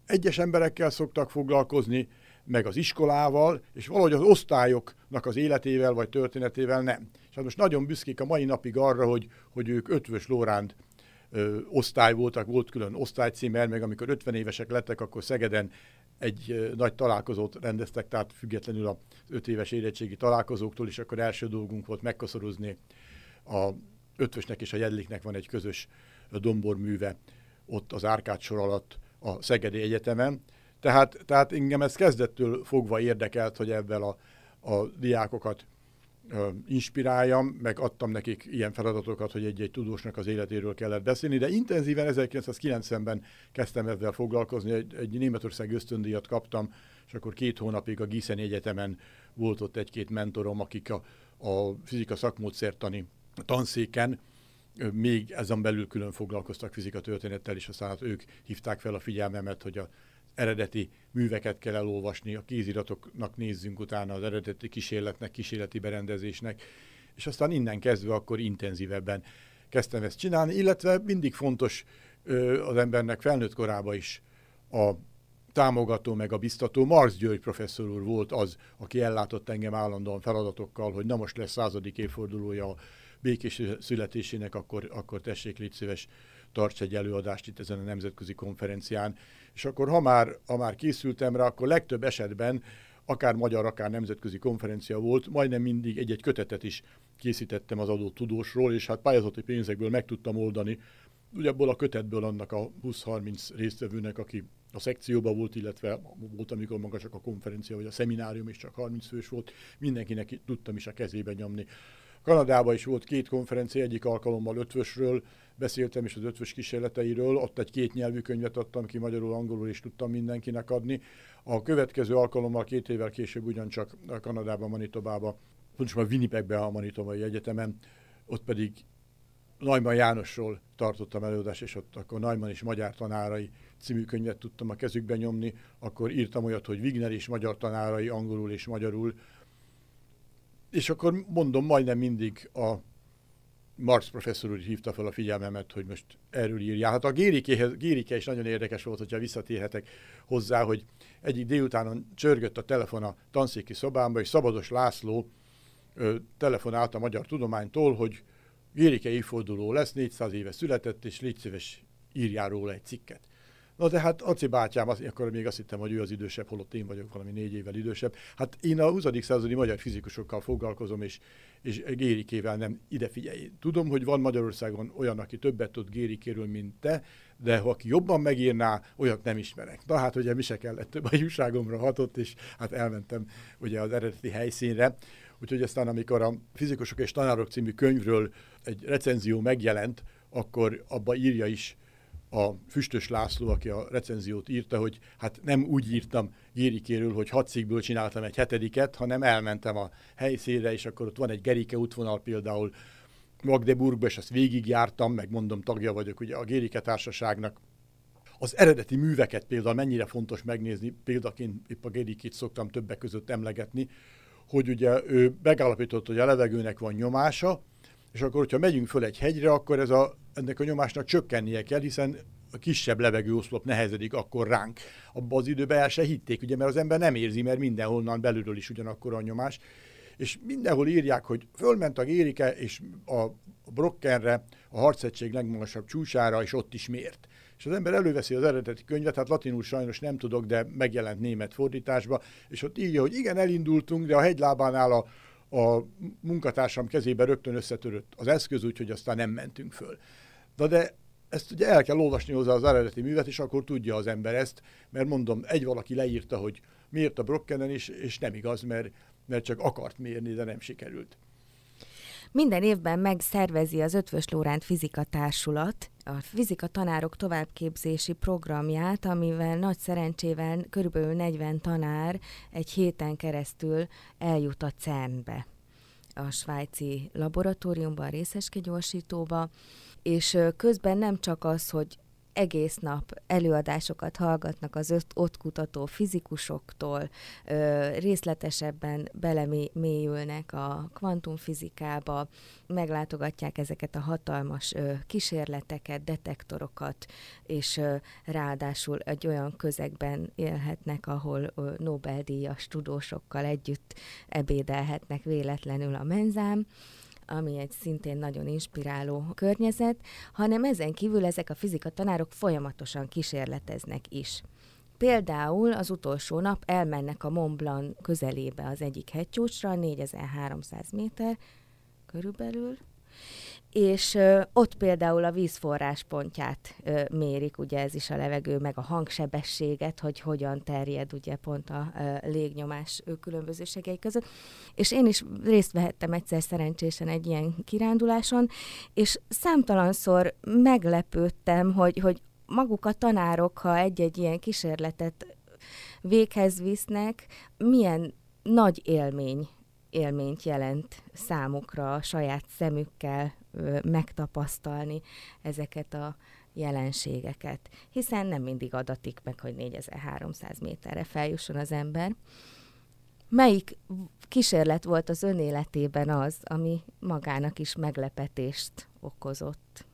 egyes emberekkel szoktak foglalkozni, meg az iskolával, és valahogy az osztályoknak az életével vagy történetével nem. És hát most nagyon büszkék a mai napig arra, hogy, hogy ők ötvös Lóránd ö, osztály voltak, volt külön osztálycímer, meg amikor 50 évesek lettek, akkor Szegeden egy ö, nagy találkozót rendeztek, tehát függetlenül az 5 éves érettségi találkozóktól, és akkor első dolgunk volt megkoszorozni a ötvösnek és a jedliknek van egy közös domborműve ott az Árkád sor alatt a Szegedi Egyetemen. Tehát, tehát engem ez kezdettől fogva érdekelt, hogy ebben a, a diákokat ö, inspiráljam, meg adtam nekik ilyen feladatokat, hogy egy-egy tudósnak az életéről kellett beszélni, de intenzíven 1990-ben kezdtem ezzel foglalkozni, egy, egy Németország ösztöndíjat kaptam, és akkor két hónapig a Gießen Egyetemen volt ott egy-két mentorom, akik a, a fizika szakmódszertani tanszéken még ezen belül külön foglalkoztak fizika történettel, és aztán hát ők hívták fel a figyelmemet, hogy a eredeti műveket kell elolvasni, a kéziratoknak nézzünk utána, az eredeti kísérletnek, kísérleti berendezésnek, és aztán innen kezdve akkor intenzívebben kezdtem ezt csinálni, illetve mindig fontos ö, az embernek felnőtt korában is a támogató, meg a biztató. Marx György professzor úr volt az, aki ellátott engem állandóan feladatokkal, hogy na most lesz századik évfordulója a békés születésének, akkor, akkor tessék, légy szíves, tarts egy előadást itt ezen a nemzetközi konferencián. És akkor, ha már, ha már készültem rá, akkor legtöbb esetben akár magyar, akár nemzetközi konferencia volt, majdnem mindig egy-egy kötetet is készítettem az adott tudósról, és hát pályázati pénzekből meg tudtam oldani, ugye abból a kötetből annak a 20-30 résztvevőnek, aki a szekcióban volt, illetve volt, amikor maga csak a konferencia vagy a szeminárium is csak 30 fős volt, mindenkinek tudtam is a kezébe nyomni Kanadában is volt két konferencia, egyik alkalommal ötvösről beszéltem, és az ötvös kísérleteiről, ott egy két nyelvű könyvet adtam ki, magyarul, angolul is tudtam mindenkinek adni. A következő alkalommal két évvel később ugyancsak Kanadában, Manitobában, pontosan Winnipegben a Manitobai Egyetemen, ott pedig Najman Jánosról tartottam előadást, és ott akkor Najman és magyar tanárai című könyvet tudtam a kezükbe nyomni, akkor írtam olyat, hogy Wigner és magyar tanárai angolul és magyarul, és akkor mondom, majdnem mindig a Marx professzor úr hívta fel a figyelmemet, hogy most erről írja. Hát a Gérikéhez, Gérike is nagyon érdekes volt, hogyha visszatérhetek hozzá, hogy egyik délutánon csörgött a telefon a tanszéki szobámba, és Szabados László ö, telefonált a Magyar Tudománytól, hogy Gérike évforduló lesz, 400 éve született, és légy szíves, írjál egy cikket. Na de hát Aci bátyám, az, akkor még azt hittem, hogy ő az idősebb, holott én vagyok valami négy évvel idősebb. Hát én a 20. századi magyar fizikusokkal foglalkozom, és, és Gérikével nem ide figyelj. Tudom, hogy van Magyarországon olyan, aki többet tud Gérikéről, mint te, de ha aki jobban megírná, olyat nem ismerek. Na hát ugye mi se kellett, több a jusságomra hatott, és hát elmentem ugye az eredeti helyszínre. Úgyhogy aztán, amikor a Fizikusok és Tanárok című könyvről egy recenzió megjelent, akkor abba írja is a Füstös László, aki a recenziót írta, hogy hát nem úgy írtam Gérikéről, hogy hat cikkből csináltam egy hetediket, hanem elmentem a helyszínre, és akkor ott van egy Gerike útvonal például Magdeburgba, és azt végigjártam, meg mondom, tagja vagyok ugye a Gérike Társaságnak. Az eredeti műveket például mennyire fontos megnézni, példaként épp a Gérikét szoktam többek között emlegetni, hogy ugye ő megállapított, hogy a levegőnek van nyomása, és akkor, hogyha megyünk föl egy hegyre, akkor ez a, ennek a nyomásnak csökkennie kell, hiszen a kisebb levegőoszlop nehezedik akkor ránk. Abban az időben el se hitték, ugye, mert az ember nem érzi, mert mindenhonnan belülről is ugyanakkor a nyomás. És mindenhol írják, hogy fölment a Gérike, és a Brockenre, a harcegység legmagasabb csúcsára, és ott is mért. És az ember előveszi az eredeti könyvet, hát latinul sajnos nem tudok, de megjelent német fordításba, és ott írja, hogy igen, elindultunk, de a hegylábánál a, a munkatársam kezébe rögtön összetörött az eszköz, úgyhogy aztán nem mentünk föl. Na de ezt ugye el kell olvasni hozzá az eredeti művet, és akkor tudja az ember ezt, mert mondom, egy valaki leírta, hogy miért a Brockenen is, és nem igaz, mert, mert csak akart mérni, de nem sikerült. Minden évben megszervezi az Ötvös Lóránt Fizika Társulat a fizika tanárok továbbképzési programját, amivel nagy szerencsével körülbelül 40 tanár egy héten keresztül eljut a CERN-be, a svájci laboratóriumban, a részecskegyorsítóba, és közben nem csak az, hogy egész nap előadásokat hallgatnak az ott, kutató fizikusoktól, részletesebben belemélyülnek a kvantumfizikába, meglátogatják ezeket a hatalmas kísérleteket, detektorokat, és ö, ráadásul egy olyan közegben élhetnek, ahol ö, Nobel-díjas tudósokkal együtt ebédelhetnek véletlenül a menzám ami egy szintén nagyon inspiráló környezet, hanem ezen kívül ezek a fizika tanárok folyamatosan kísérleteznek is. Például az utolsó nap elmennek a Mont Blanc közelébe az egyik hegycsúcsra, 4300 méter körülbelül, és ott például a vízforráspontját ö, mérik, ugye ez is a levegő, meg a hangsebességet, hogy hogyan terjed ugye pont a légnyomás ö, különbözőségei között. És én is részt vehettem egyszer szerencsésen egy ilyen kiránduláson, és számtalanszor meglepődtem, hogy, hogy maguk a tanárok, ha egy-egy ilyen kísérletet véghez visznek, milyen nagy élmény élményt jelent számukra a saját szemükkel megtapasztalni ezeket a jelenségeket, hiszen nem mindig adatik meg, hogy 4300 méterre feljusson az ember. Melyik kísérlet volt az ön életében az, ami magának is meglepetést okozott?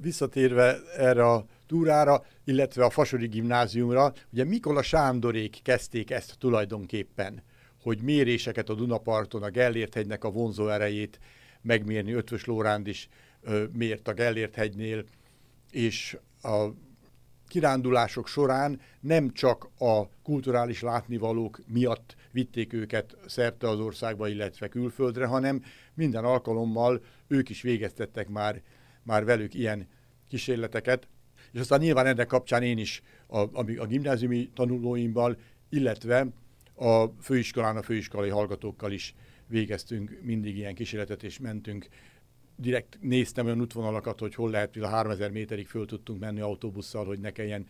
Visszatérve erre a túrára, illetve a Fasori gimnáziumra, ugye Mikola Sándorék kezdték ezt tulajdonképpen hogy méréseket a Dunaparton, a Gellért hegynek a vonzó erejét megmérni. Ötvös Lóránd is ö, mért a Gellért hegynél, és a kirándulások során nem csak a kulturális látnivalók miatt vitték őket szerte az országba, illetve külföldre, hanem minden alkalommal ők is végeztettek már, már velük ilyen kísérleteket. És aztán nyilván ennek kapcsán én is a, a, gimnáziumi tanulóimmal, illetve a főiskolán, a főiskolai hallgatókkal is végeztünk mindig ilyen kísérletet, és mentünk. Direkt néztem olyan útvonalakat, hogy hol lehet, hogy a 3000 méterig föl tudtunk menni autóbusszal, hogy ne kelljen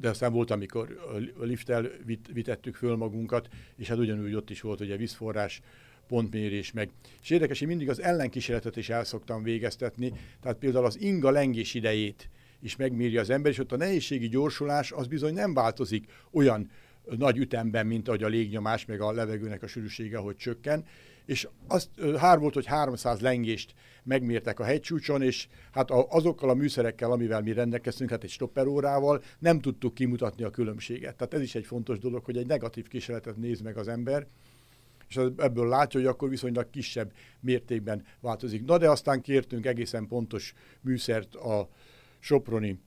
de aztán volt, amikor a lifttel vit, vitettük föl magunkat, és hát ugyanúgy ott is volt ugye vízforrás, pontmérés meg. És érdekes, hogy mindig az ellenkísérletet is el szoktam végeztetni, tehát például az inga lengés idejét is megméri az ember, és ott a nehézségi gyorsulás az bizony nem változik olyan nagy ütemben, mint ahogy a légnyomás, meg a levegőnek a sűrűsége, hogy csökken, és azt hár volt, hogy 300 lengést megmértek a hegycsúcson, és hát azokkal a műszerekkel, amivel mi rendelkeztünk, hát egy stopperórával nem tudtuk kimutatni a különbséget. Tehát ez is egy fontos dolog, hogy egy negatív kísérletet néz meg az ember, és ebből látja, hogy akkor viszonylag kisebb mértékben változik. Na de aztán kértünk egészen pontos műszert a Soproni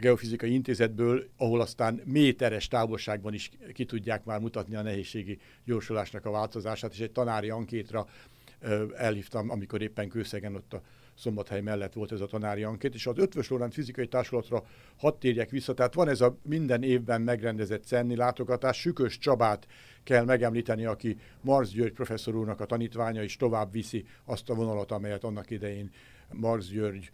Geofizikai Intézetből, ahol aztán méteres távolságban is ki tudják már mutatni a nehézségi gyorsulásnak a változását, és egy tanári ankétra elhívtam, amikor éppen Kőszegen ott a Szombathely mellett volt ez a tanári ankét, és az Ötvös Lorán Fizikai Társulatra hadd térjek vissza, tehát van ez a minden évben megrendezett Cenni látogatás, Sükös Csabát kell megemlíteni, aki Marz György professzor úrnak a tanítványa, és tovább viszi azt a vonalat, amelyet annak idején Marz György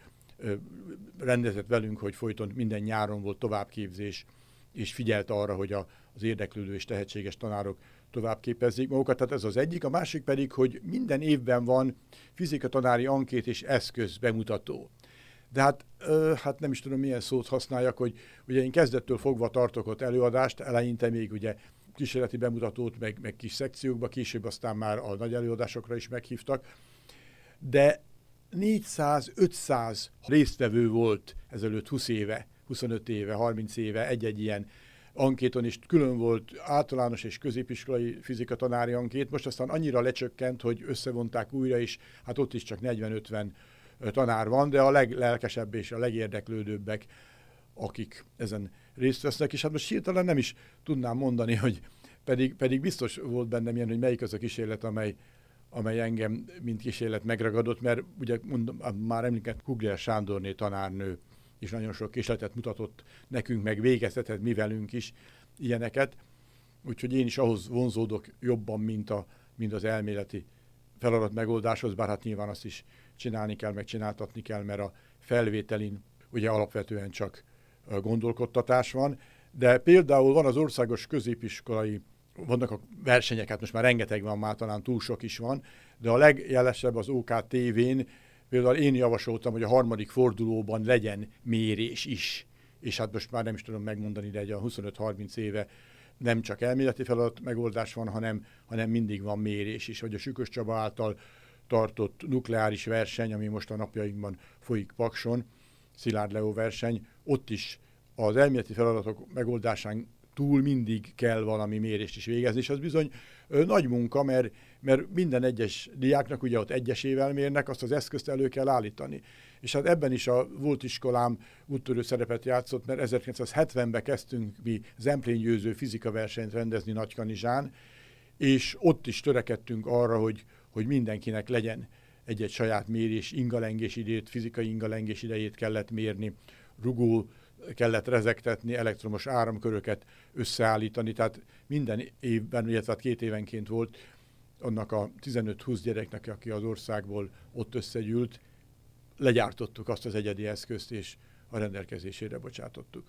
rendezett velünk, hogy folyton minden nyáron volt továbbképzés, és figyelt arra, hogy a, az érdeklődő és tehetséges tanárok továbbképezzék magukat. Tehát ez az egyik. A másik pedig, hogy minden évben van fizikatanári ankét és eszköz bemutató. De hát, ö, hát nem is tudom, milyen szót használjak, hogy ugye én kezdettől fogva tartok ott előadást, eleinte még ugye kísérleti bemutatót, meg, meg kis szekciókba, később aztán már a nagy előadásokra is meghívtak, de 400-500 résztvevő volt ezelőtt 20 éve, 25 éve, 30 éve egy-egy ilyen ankéton, és külön volt általános és középiskolai fizika tanári ankét, most aztán annyira lecsökkent, hogy összevonták újra, és hát ott is csak 40-50 tanár van, de a leglelkesebb és a legérdeklődőbbek, akik ezen részt vesznek, és hát most hirtelen nem is tudnám mondani, hogy pedig, pedig biztos volt bennem ilyen, hogy melyik az a kísérlet, amely amely engem mint kísérlet megragadott, mert ugye mondom, már említett Kugler Sándorné tanárnő és nagyon sok kísérletet mutatott nekünk, meg végeztetett mi velünk is ilyeneket, úgyhogy én is ahhoz vonzódok jobban, mint, a, mint az elméleti feladat megoldáshoz, bár hát nyilván azt is csinálni kell, meg csináltatni kell, mert a felvételin ugye alapvetően csak gondolkodtatás van, de például van az országos középiskolai vannak a versenyek, hát most már rengeteg van, már talán túl sok is van, de a legjelesebb az OKTV-n például én javasoltam, hogy a harmadik fordulóban legyen mérés is. És hát most már nem is tudom megmondani, de egy a 25-30 éve nem csak elméleti feladat megoldás van, hanem, hanem mindig van mérés is. Vagy a Sükös Csaba által tartott nukleáris verseny, ami most a napjainkban folyik Pakson, Szilárd Leo verseny, ott is az elméleti feladatok megoldásán túl mindig kell valami mérést is végezni, és az bizony nagy munka, mert, mert minden egyes diáknak ugye ott egyesével mérnek, azt az eszközt elő kell állítani. És hát ebben is a volt iskolám úttörő szerepet játszott, mert 1970-ben kezdtünk mi zemplénygyőző fizika versenyt rendezni Nagykanizsán, és ott is törekedtünk arra, hogy, hogy mindenkinek legyen egy-egy saját mérés, ingalengés idejét, fizikai ingalengés idejét kellett mérni, rugó kellett rezektetni, elektromos áramköröket összeállítani, tehát minden évben, illetve két évenként volt annak a 15-20 gyereknek, aki az országból ott összegyűlt, legyártottuk azt az egyedi eszközt, és a rendelkezésére bocsátottuk.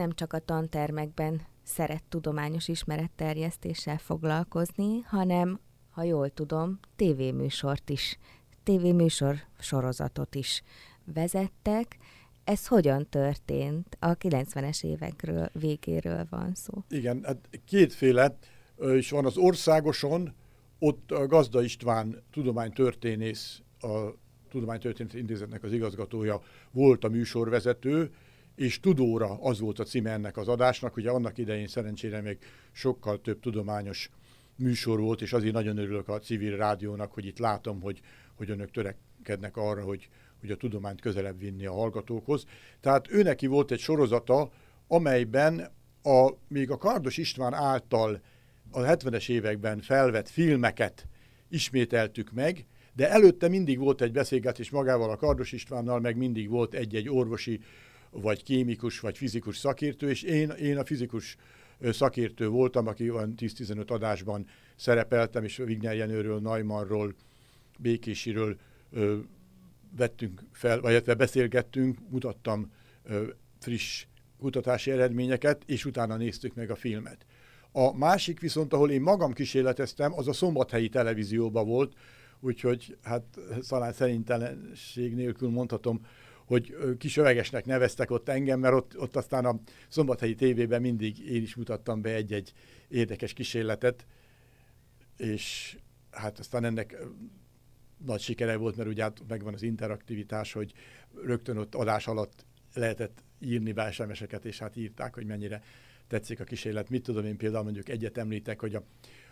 Nem csak a tantermekben szeret tudományos ismeretterjesztéssel foglalkozni, hanem, ha jól tudom, tévéműsort is, tévéműsor sorozatot is vezettek. Ez hogyan történt? A 90-es évekről végéről van szó. Igen, hát kétféle is van az országoson, ott a Gazda István tudománytörténész, a Tudománytörténet Intézetnek az igazgatója volt a műsorvezető, és Tudóra az volt a címe ennek az adásnak, ugye annak idején szerencsére még sokkal több tudományos műsor volt, és azért nagyon örülök a civil rádiónak, hogy itt látom, hogy, hogy önök törekednek arra, hogy, hogy a tudományt közelebb vinni a hallgatókhoz. Tehát őneki volt egy sorozata, amelyben a, még a Kardos István által a 70-es években felvett filmeket ismételtük meg, de előtte mindig volt egy beszélgetés magával a Kardos Istvánnal, meg mindig volt egy-egy orvosi vagy kémikus, vagy fizikus szakértő, és én, én a fizikus szakértő voltam, aki olyan 10-15 adásban szerepeltem, és Wigner Jenőről, Naimannról, Békésiről ö, vettünk fel, vagy illetve beszélgettünk, mutattam ö, friss kutatási eredményeket, és utána néztük meg a filmet. A másik viszont, ahol én magam kísérleteztem, az a szombathelyi televízióban volt, úgyhogy hát talán szerintelenség nélkül mondhatom, hogy kisövegesnek neveztek ott engem, mert ott, ott aztán a szombathelyi tévében mindig én is mutattam be egy-egy érdekes kísérletet, és hát aztán ennek nagy sikere volt, mert ugye hát megvan az interaktivitás, hogy rögtön ott adás alatt lehetett írni be és hát írták, hogy mennyire tetszik a kísérlet. Mit tudom én például mondjuk egyet említek, hogy a,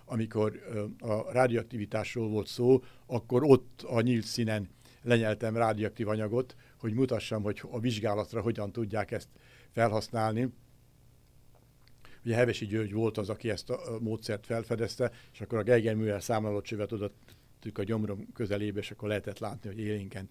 amikor a radioaktivitásról volt szó, akkor ott a nyílt színen lenyeltem radioaktív anyagot, hogy mutassam, hogy a vizsgálatra hogyan tudják ezt felhasználni. Ugye Hevesi György volt az, aki ezt a módszert felfedezte, és akkor a Geiger Müller számlálócsövet odattük a gyomrom közelébe, és akkor lehetett látni, hogy élénken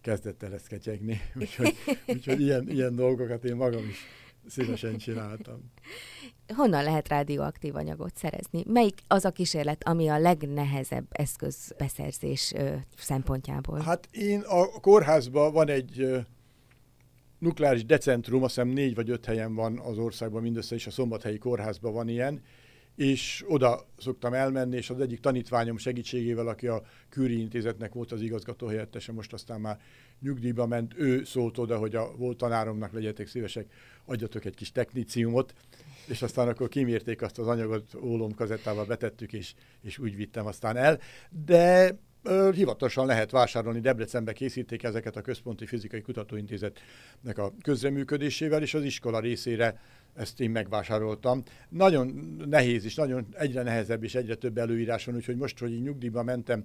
kezdett el ezt ketyegni. Úgyhogy, úgyhogy ilyen, ilyen dolgokat én magam is szívesen csináltam. Honnan lehet rádióaktív anyagot szerezni? Melyik az a kísérlet, ami a legnehezebb eszköz beszerzés ö, szempontjából? Hát én a kórházban van egy ö, nukleáris decentrum, azt hiszem négy vagy öt helyen van az országban mindössze, és a Szombathelyi kórházban van ilyen, és oda szoktam elmenni, és az egyik tanítványom segítségével, aki a Küri Intézetnek volt az igazgató helyettese, most aztán már nyugdíjba ment, ő szólt oda, hogy a volt tanáromnak legyetek szívesek, adjatok egy kis techniciumot, és aztán akkor kimérték azt az anyagot, ólom kazettába betettük, és, és úgy vittem aztán el. De hivatalosan lehet vásárolni, Debrecenbe készíték ezeket a Központi Fizikai Kutatóintézetnek a közreműködésével, és az iskola részére ezt én megvásároltam. Nagyon nehéz is, nagyon egyre nehezebb és egyre több előírás van, úgyhogy most, hogy én nyugdíjba mentem,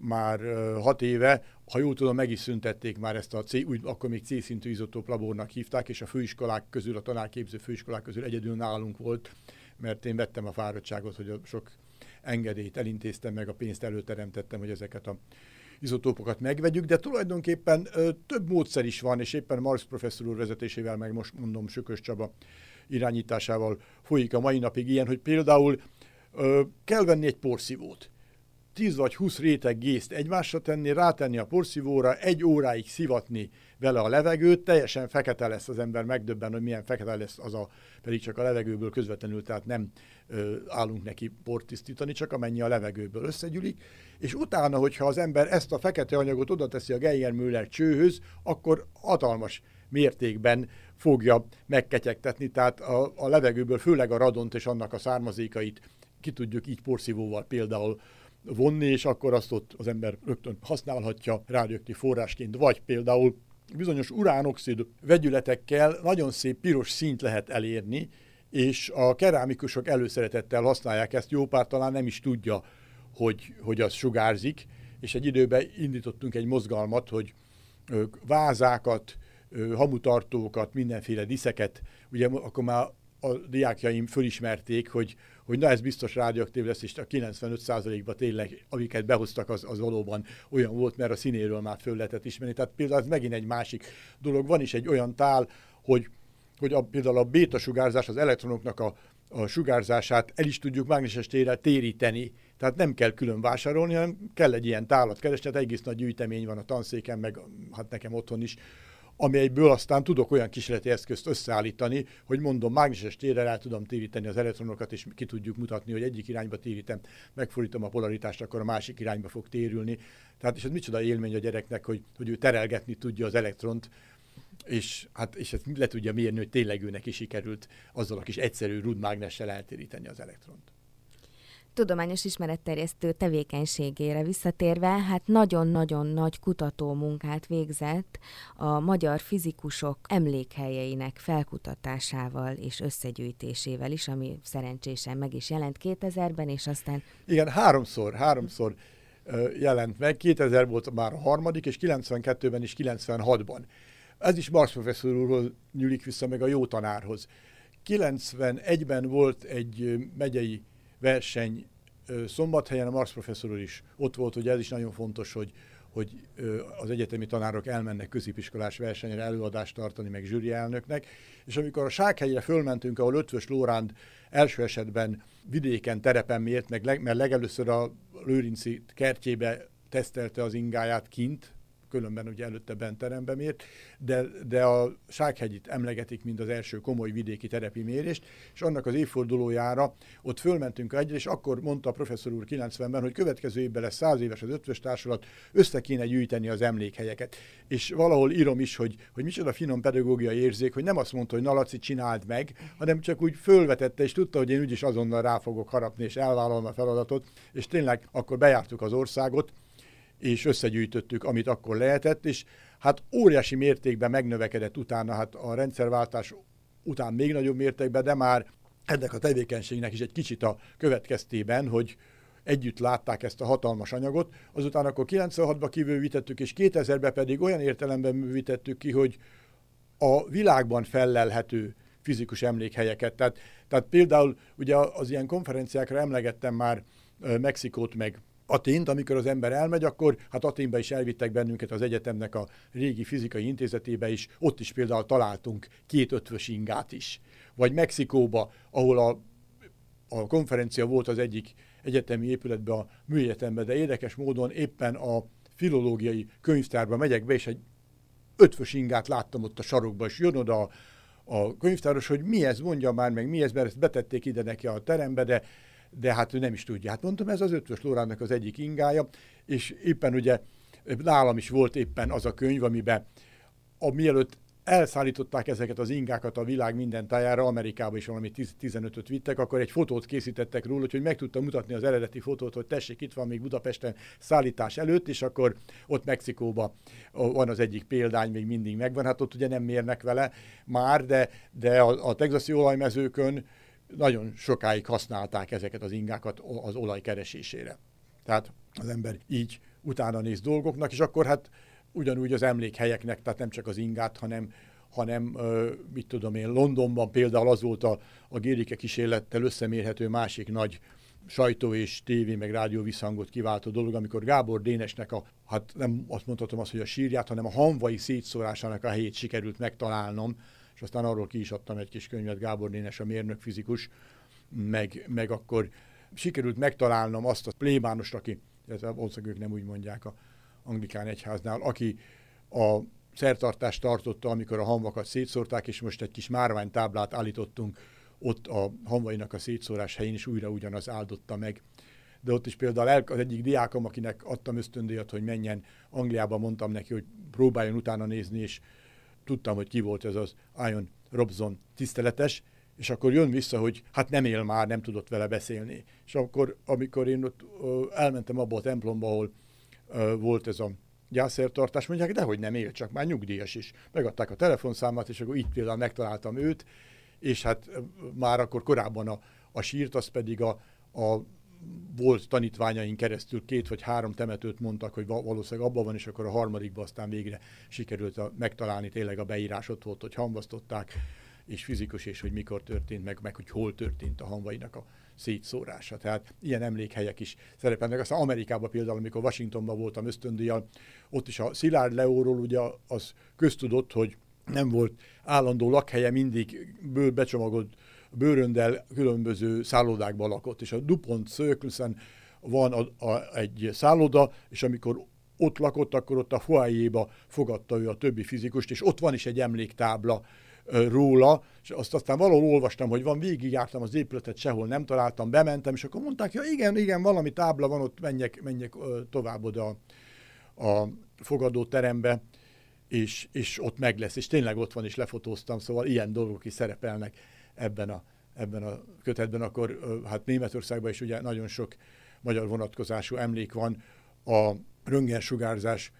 már hat éve, ha jól tudom, meg is szüntették már ezt a C, úgy, akkor még C-szintű izotóp labornak hívták, és a főiskolák közül, a tanárképző főiskolák közül egyedül nálunk volt, mert én vettem a fáradtságot, hogy a sok engedélyt elintéztem, meg a pénzt előteremtettem, hogy ezeket a izotópokat megvegyük, de tulajdonképpen ö, több módszer is van, és éppen Marx professzor úr vezetésével, meg most mondom Sökös Csaba irányításával folyik a mai napig ilyen, hogy például ö, kell venni egy porszívót. 10 vagy 20 réteg gészt egymásra tenni, rátenni a porszívóra, egy óráig szivatni vele a levegőt, teljesen fekete lesz az ember, megdöbben, hogy milyen fekete lesz az a, pedig csak a levegőből közvetlenül, tehát nem ö, állunk neki port tisztítani, csak amennyi a levegőből összegyűlik, és utána, hogyha az ember ezt a fekete anyagot oda teszi a Geyer-Müller csőhöz, akkor hatalmas mértékben fogja megketyegtetni, tehát a, a levegőből főleg a radont és annak a származékait ki tudjuk így porszívóval például vonni, és akkor azt ott az ember rögtön használhatja rádióaktív forrásként, vagy például bizonyos uránoxid vegyületekkel nagyon szép piros szint lehet elérni, és a kerámikusok előszeretettel használják ezt, jó pár talán nem is tudja, hogy, hogy az sugárzik, és egy időben indítottunk egy mozgalmat, hogy vázákat, hamutartókat, mindenféle diszeket, ugye akkor már a diákjaim fölismerték, hogy, hogy na ez biztos rádióaktív lesz, és a 95%-ban tényleg, amiket behoztak, az, az valóban olyan volt, mert a színéről már föl lehetett ismerni. Tehát például ez megint egy másik dolog. Van is egy olyan tál, hogy, hogy a, például a béta sugárzás, az elektronoknak a, a sugárzását el is tudjuk mágneses térrel téríteni, tehát nem kell külön vásárolni, hanem kell egy ilyen tálat keresni, tehát egész nagy gyűjtemény van a tanszéken, meg hát nekem otthon is, amelyből aztán tudok olyan kísérleti eszközt összeállítani, hogy mondom, mágneses térrel el tudom téríteni az elektronokat, és ki tudjuk mutatni, hogy egyik irányba térítem, megfordítom a polaritást, akkor a másik irányba fog térülni. Tehát és ez micsoda élmény a gyereknek, hogy, hogy ő terelgetni tudja az elektront, és, hát, és ezt le tudja mérni, hogy tényleg őnek is sikerült azzal a kis egyszerű rudmágnessel eltéríteni az elektront tudományos ismeretterjesztő tevékenységére visszatérve, hát nagyon-nagyon nagy kutató munkát végzett a magyar fizikusok emlékhelyeinek felkutatásával és összegyűjtésével is, ami szerencsésen meg is jelent 2000-ben, és aztán... Igen, háromszor, háromszor jelent meg. 2000 volt már a harmadik, és 92-ben és 96-ban. Ez is Marx professzor úrhoz nyúlik vissza, meg a jó tanárhoz. 91-ben volt egy megyei verseny Szombathelyen, a Marx professzor is ott volt, hogy ez is nagyon fontos, hogy, hogy az egyetemi tanárok elmennek középiskolás versenyre előadást tartani, meg zsűri elnöknek, és amikor a Sághegyre fölmentünk, ahol Ötvös Lóránd első esetben vidéken terepen mért, meg, mert legelőször a Lőrinci kertjébe tesztelte az ingáját kint, különben ugye előtte bent terembe mért, de, de a Sághegyit emlegetik, mint az első komoly vidéki terepi mérést, és annak az évfordulójára ott fölmentünk egyre, és akkor mondta a professzor úr 90-ben, hogy következő évben lesz száz éves az ötvös társulat, össze kéne gyűjteni az emlékhelyeket. És valahol írom is, hogy, hogy micsoda finom pedagógiai érzék, hogy nem azt mondta, hogy Nalaci csináld meg, hanem csak úgy fölvetette, és tudta, hogy én úgyis azonnal rá fogok harapni, és elvállalom a feladatot, és tényleg akkor bejártuk az országot, és összegyűjtöttük, amit akkor lehetett, és hát óriási mértékben megnövekedett utána, hát a rendszerváltás után még nagyobb mértékben, de már ennek a tevékenységnek is egy kicsit a következtében, hogy együtt látták ezt a hatalmas anyagot, azután akkor 96-ba kivővítettük, és 2000-ben pedig olyan értelemben művítettük ki, hogy a világban fellelhető fizikus emlékhelyeket. Tehát, tehát például ugye az ilyen konferenciákra emlegettem már Mexikót, meg Atént, amikor az ember elmegy, akkor hát Aténbe is elvittek bennünket az egyetemnek a régi fizikai intézetébe is, ott is például találtunk két ötvös ingát is. Vagy Mexikóba, ahol a, a konferencia volt az egyik egyetemi épületben, a műegyetemben, de érdekes módon éppen a filológiai könyvtárba megyek be, és egy ötvös ingát láttam ott a sarokba, és jön oda a, a könyvtáros, hogy mi ez, mondja már meg, mi ez, mert ezt betették ide neki a terembe, de de hát ő nem is tudja. Hát mondtam, ez az ötvös Lóránnak az egyik ingája, és éppen ugye nálam is volt éppen az a könyv, amiben a mielőtt elszállították ezeket az ingákat a világ minden tájára, Amerikába is valami 15-öt vittek, akkor egy fotót készítettek róla, hogy meg tudtam mutatni az eredeti fotót, hogy tessék, itt van még Budapesten szállítás előtt, és akkor ott Mexikóban van az egyik példány, még mindig megvan, hát ott ugye nem mérnek vele már, de, de a, a texasi olajmezőkön nagyon sokáig használták ezeket az ingákat az olaj keresésére. Tehát az ember így utána néz dolgoknak, és akkor hát ugyanúgy az emlékhelyeknek, tehát nem csak az ingát, hanem, hanem mit tudom én, Londonban például az volt a, a Gérike kísérlettel összemérhető másik nagy sajtó és tévé, meg rádió visszhangot kiváltó dolog, amikor Gábor Dénesnek a, hát nem azt mondhatom azt, hogy a sírját, hanem a hanvai szétszórásának a helyét sikerült megtalálnom, és aztán arról ki is adtam egy kis könyvet, Gábor Dénes, a mérnök fizikus, meg, meg akkor sikerült megtalálnom azt a plébánost, aki, illetve valószínűleg ők nem úgy mondják a anglikán egyháznál, aki a szertartást tartotta, amikor a hamvakat szétszórták, és most egy kis márványtáblát állítottunk ott a hamvainak a szétszórás helyén, is újra ugyanaz áldotta meg. De ott is például az egyik diákom, akinek adtam ösztöndíjat, hogy menjen Angliába, mondtam neki, hogy próbáljon utána nézni, és tudtam, hogy ki volt ez az Ion Robson tiszteletes, és akkor jön vissza, hogy hát nem él már, nem tudott vele beszélni. És akkor, amikor én ott elmentem abba a templomba, ahol volt ez a gyászszertartás, mondják, de hogy nem él, csak már nyugdíjas is. Megadták a telefonszámát, és akkor itt például megtaláltam őt, és hát már akkor korábban a, a sírt, az pedig a, a volt tanítványaink keresztül két vagy három temetőt mondtak, hogy valószínűleg abban van, és akkor a harmadikban aztán végre sikerült a, megtalálni, tényleg a beírás ott volt, hogy hamvasztották, és fizikus, és hogy mikor történt meg, meg hogy hol történt a hamvainak a szétszórása. Tehát ilyen emlékhelyek is szerepelnek. Aztán Amerikában például, amikor Washingtonban voltam ösztöndíjjal, ott is a Szilárd Leóról ugye az köztudott, hogy nem volt állandó lakhelye, mindig bő becsomagolt bőröndel különböző szállodákban lakott, és a Dupont Circlesen van a, a, egy szálloda, és amikor ott lakott, akkor ott a foájéba fogadta ő a többi fizikust, és ott van is egy emléktábla, róla, és azt aztán valahol olvastam, hogy van, végigjártam az épületet, sehol nem találtam, bementem, és akkor mondták, ja igen, igen, valami tábla van, ott menjek, menjek tovább oda a, a fogadóterembe, és, és ott meg lesz, és tényleg ott van, és lefotóztam, szóval ilyen dolgok is szerepelnek ebben a, ebben a kötetben, akkor hát Németországban is ugye nagyon sok magyar vonatkozású emlék van, a röntgensugárzás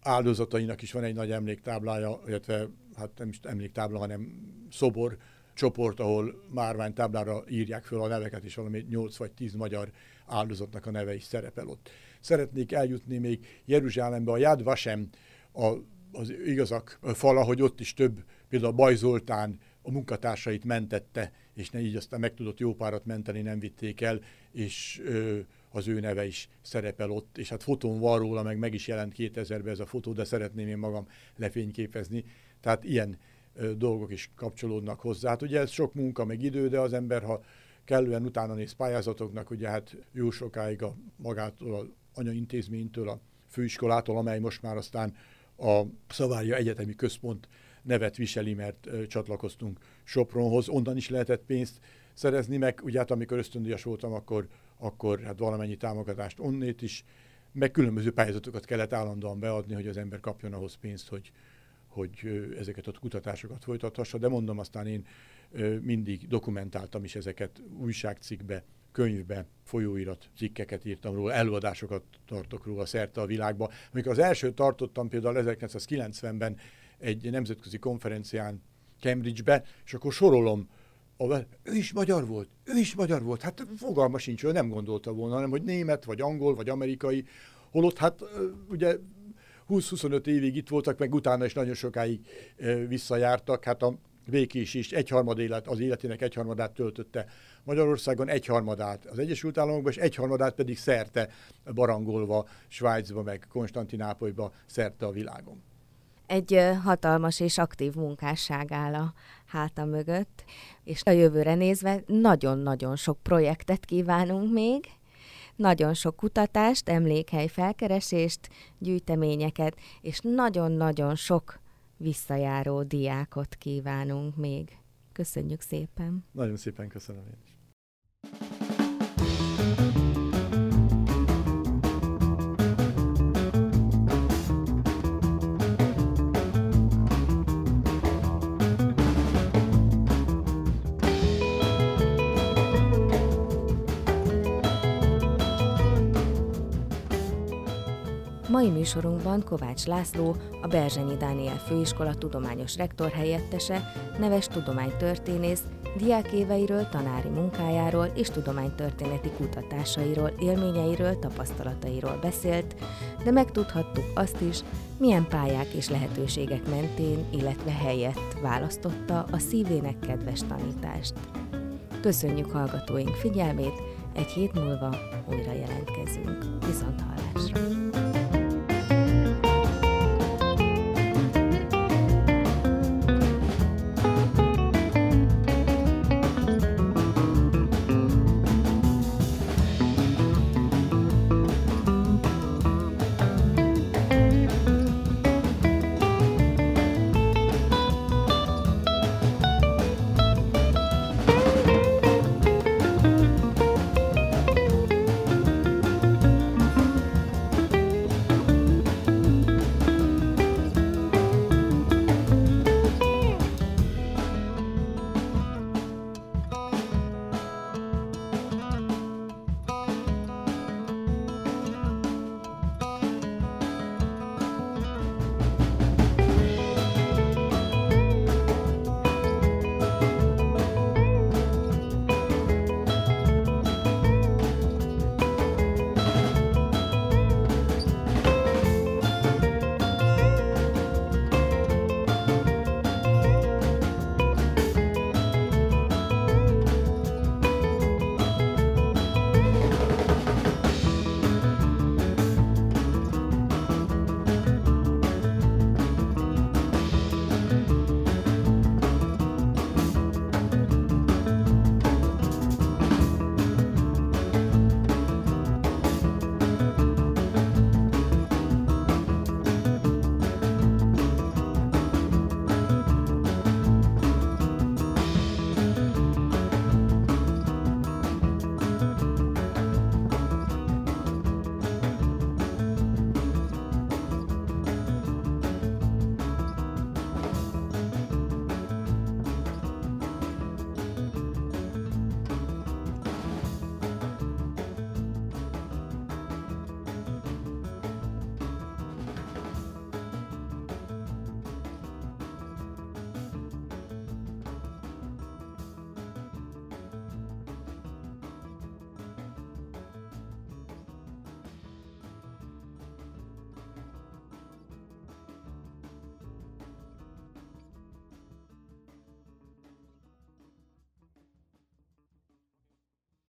áldozatainak is van egy nagy emléktáblája, illetve hát nem is emléktábla, hanem szobor csoport, ahol márványtáblára írják föl a neveket, és valami 8 vagy 10 magyar áldozatnak a neve is szerepel ott. Szeretnék eljutni még Jeruzsálembe, a Yad Vashem, a, az igazak fala, hogy ott is több, például Baj Zoltán a munkatársait mentette, és ne így aztán meg tudott jó párat menteni, nem vitték el, és ö, az ő neve is szerepel ott, és hát fotón van róla, meg meg is jelent 2000-ben ez a fotó, de szeretném én magam lefényképezni. Tehát ilyen ö, dolgok is kapcsolódnak hozzá. Hát ugye ez sok munka, meg idő, de az ember, ha kellően utána néz pályázatoknak, ugye hát jó sokáig a magától, az anyaintézménytől, a főiskolától, amely most már aztán a Szavária Egyetemi Központ nevet viseli, mert csatlakoztunk Sopronhoz, onnan is lehetett pénzt szerezni, meg ugye hát amikor ösztöndíjas voltam, akkor, akkor hát valamennyi támogatást onnét is, meg különböző pályázatokat kellett állandóan beadni, hogy az ember kapjon ahhoz pénzt, hogy, hogy ezeket a kutatásokat folytathassa, de mondom, aztán én mindig dokumentáltam is ezeket újságcikkbe, könyvbe, folyóirat cikkeket írtam róla, előadásokat tartok róla szerte a világba. Amikor az első tartottam például 1990-ben egy nemzetközi konferencián Cambridge-be, és akkor sorolom, a, ő is magyar volt, ő is magyar volt, hát fogalma sincs, ő nem gondolta volna, hanem hogy német, vagy angol, vagy amerikai, holott hát ugye 20-25 évig itt voltak, meg utána is nagyon sokáig visszajártak, hát a Békés is egyharmad élet, az életének egyharmadát töltötte Magyarországon, egyharmadát az Egyesült Államokban, és egyharmadát pedig szerte barangolva Svájcba, meg Konstantinápolyba, szerte a világon. Egy hatalmas és aktív munkásság áll a háta mögött, és a jövőre nézve nagyon-nagyon sok projektet kívánunk még, nagyon sok kutatást, emlékhely felkeresést, gyűjteményeket, és nagyon-nagyon sok visszajáró diákot kívánunk még. Köszönjük szépen! Nagyon szépen köszönöm én is. Mai műsorunkban Kovács László, a Berzsenyi Dániel Főiskola tudományos rektor helyettese, neves tudománytörténész, diákéveiről, tanári munkájáról és tudománytörténeti kutatásairól, élményeiről, tapasztalatairól beszélt, de megtudhattuk azt is, milyen pályák és lehetőségek mentén, illetve helyett választotta a szívének kedves tanítást. Köszönjük hallgatóink figyelmét, egy hét múlva újra jelentkezünk. Viszont hallásra!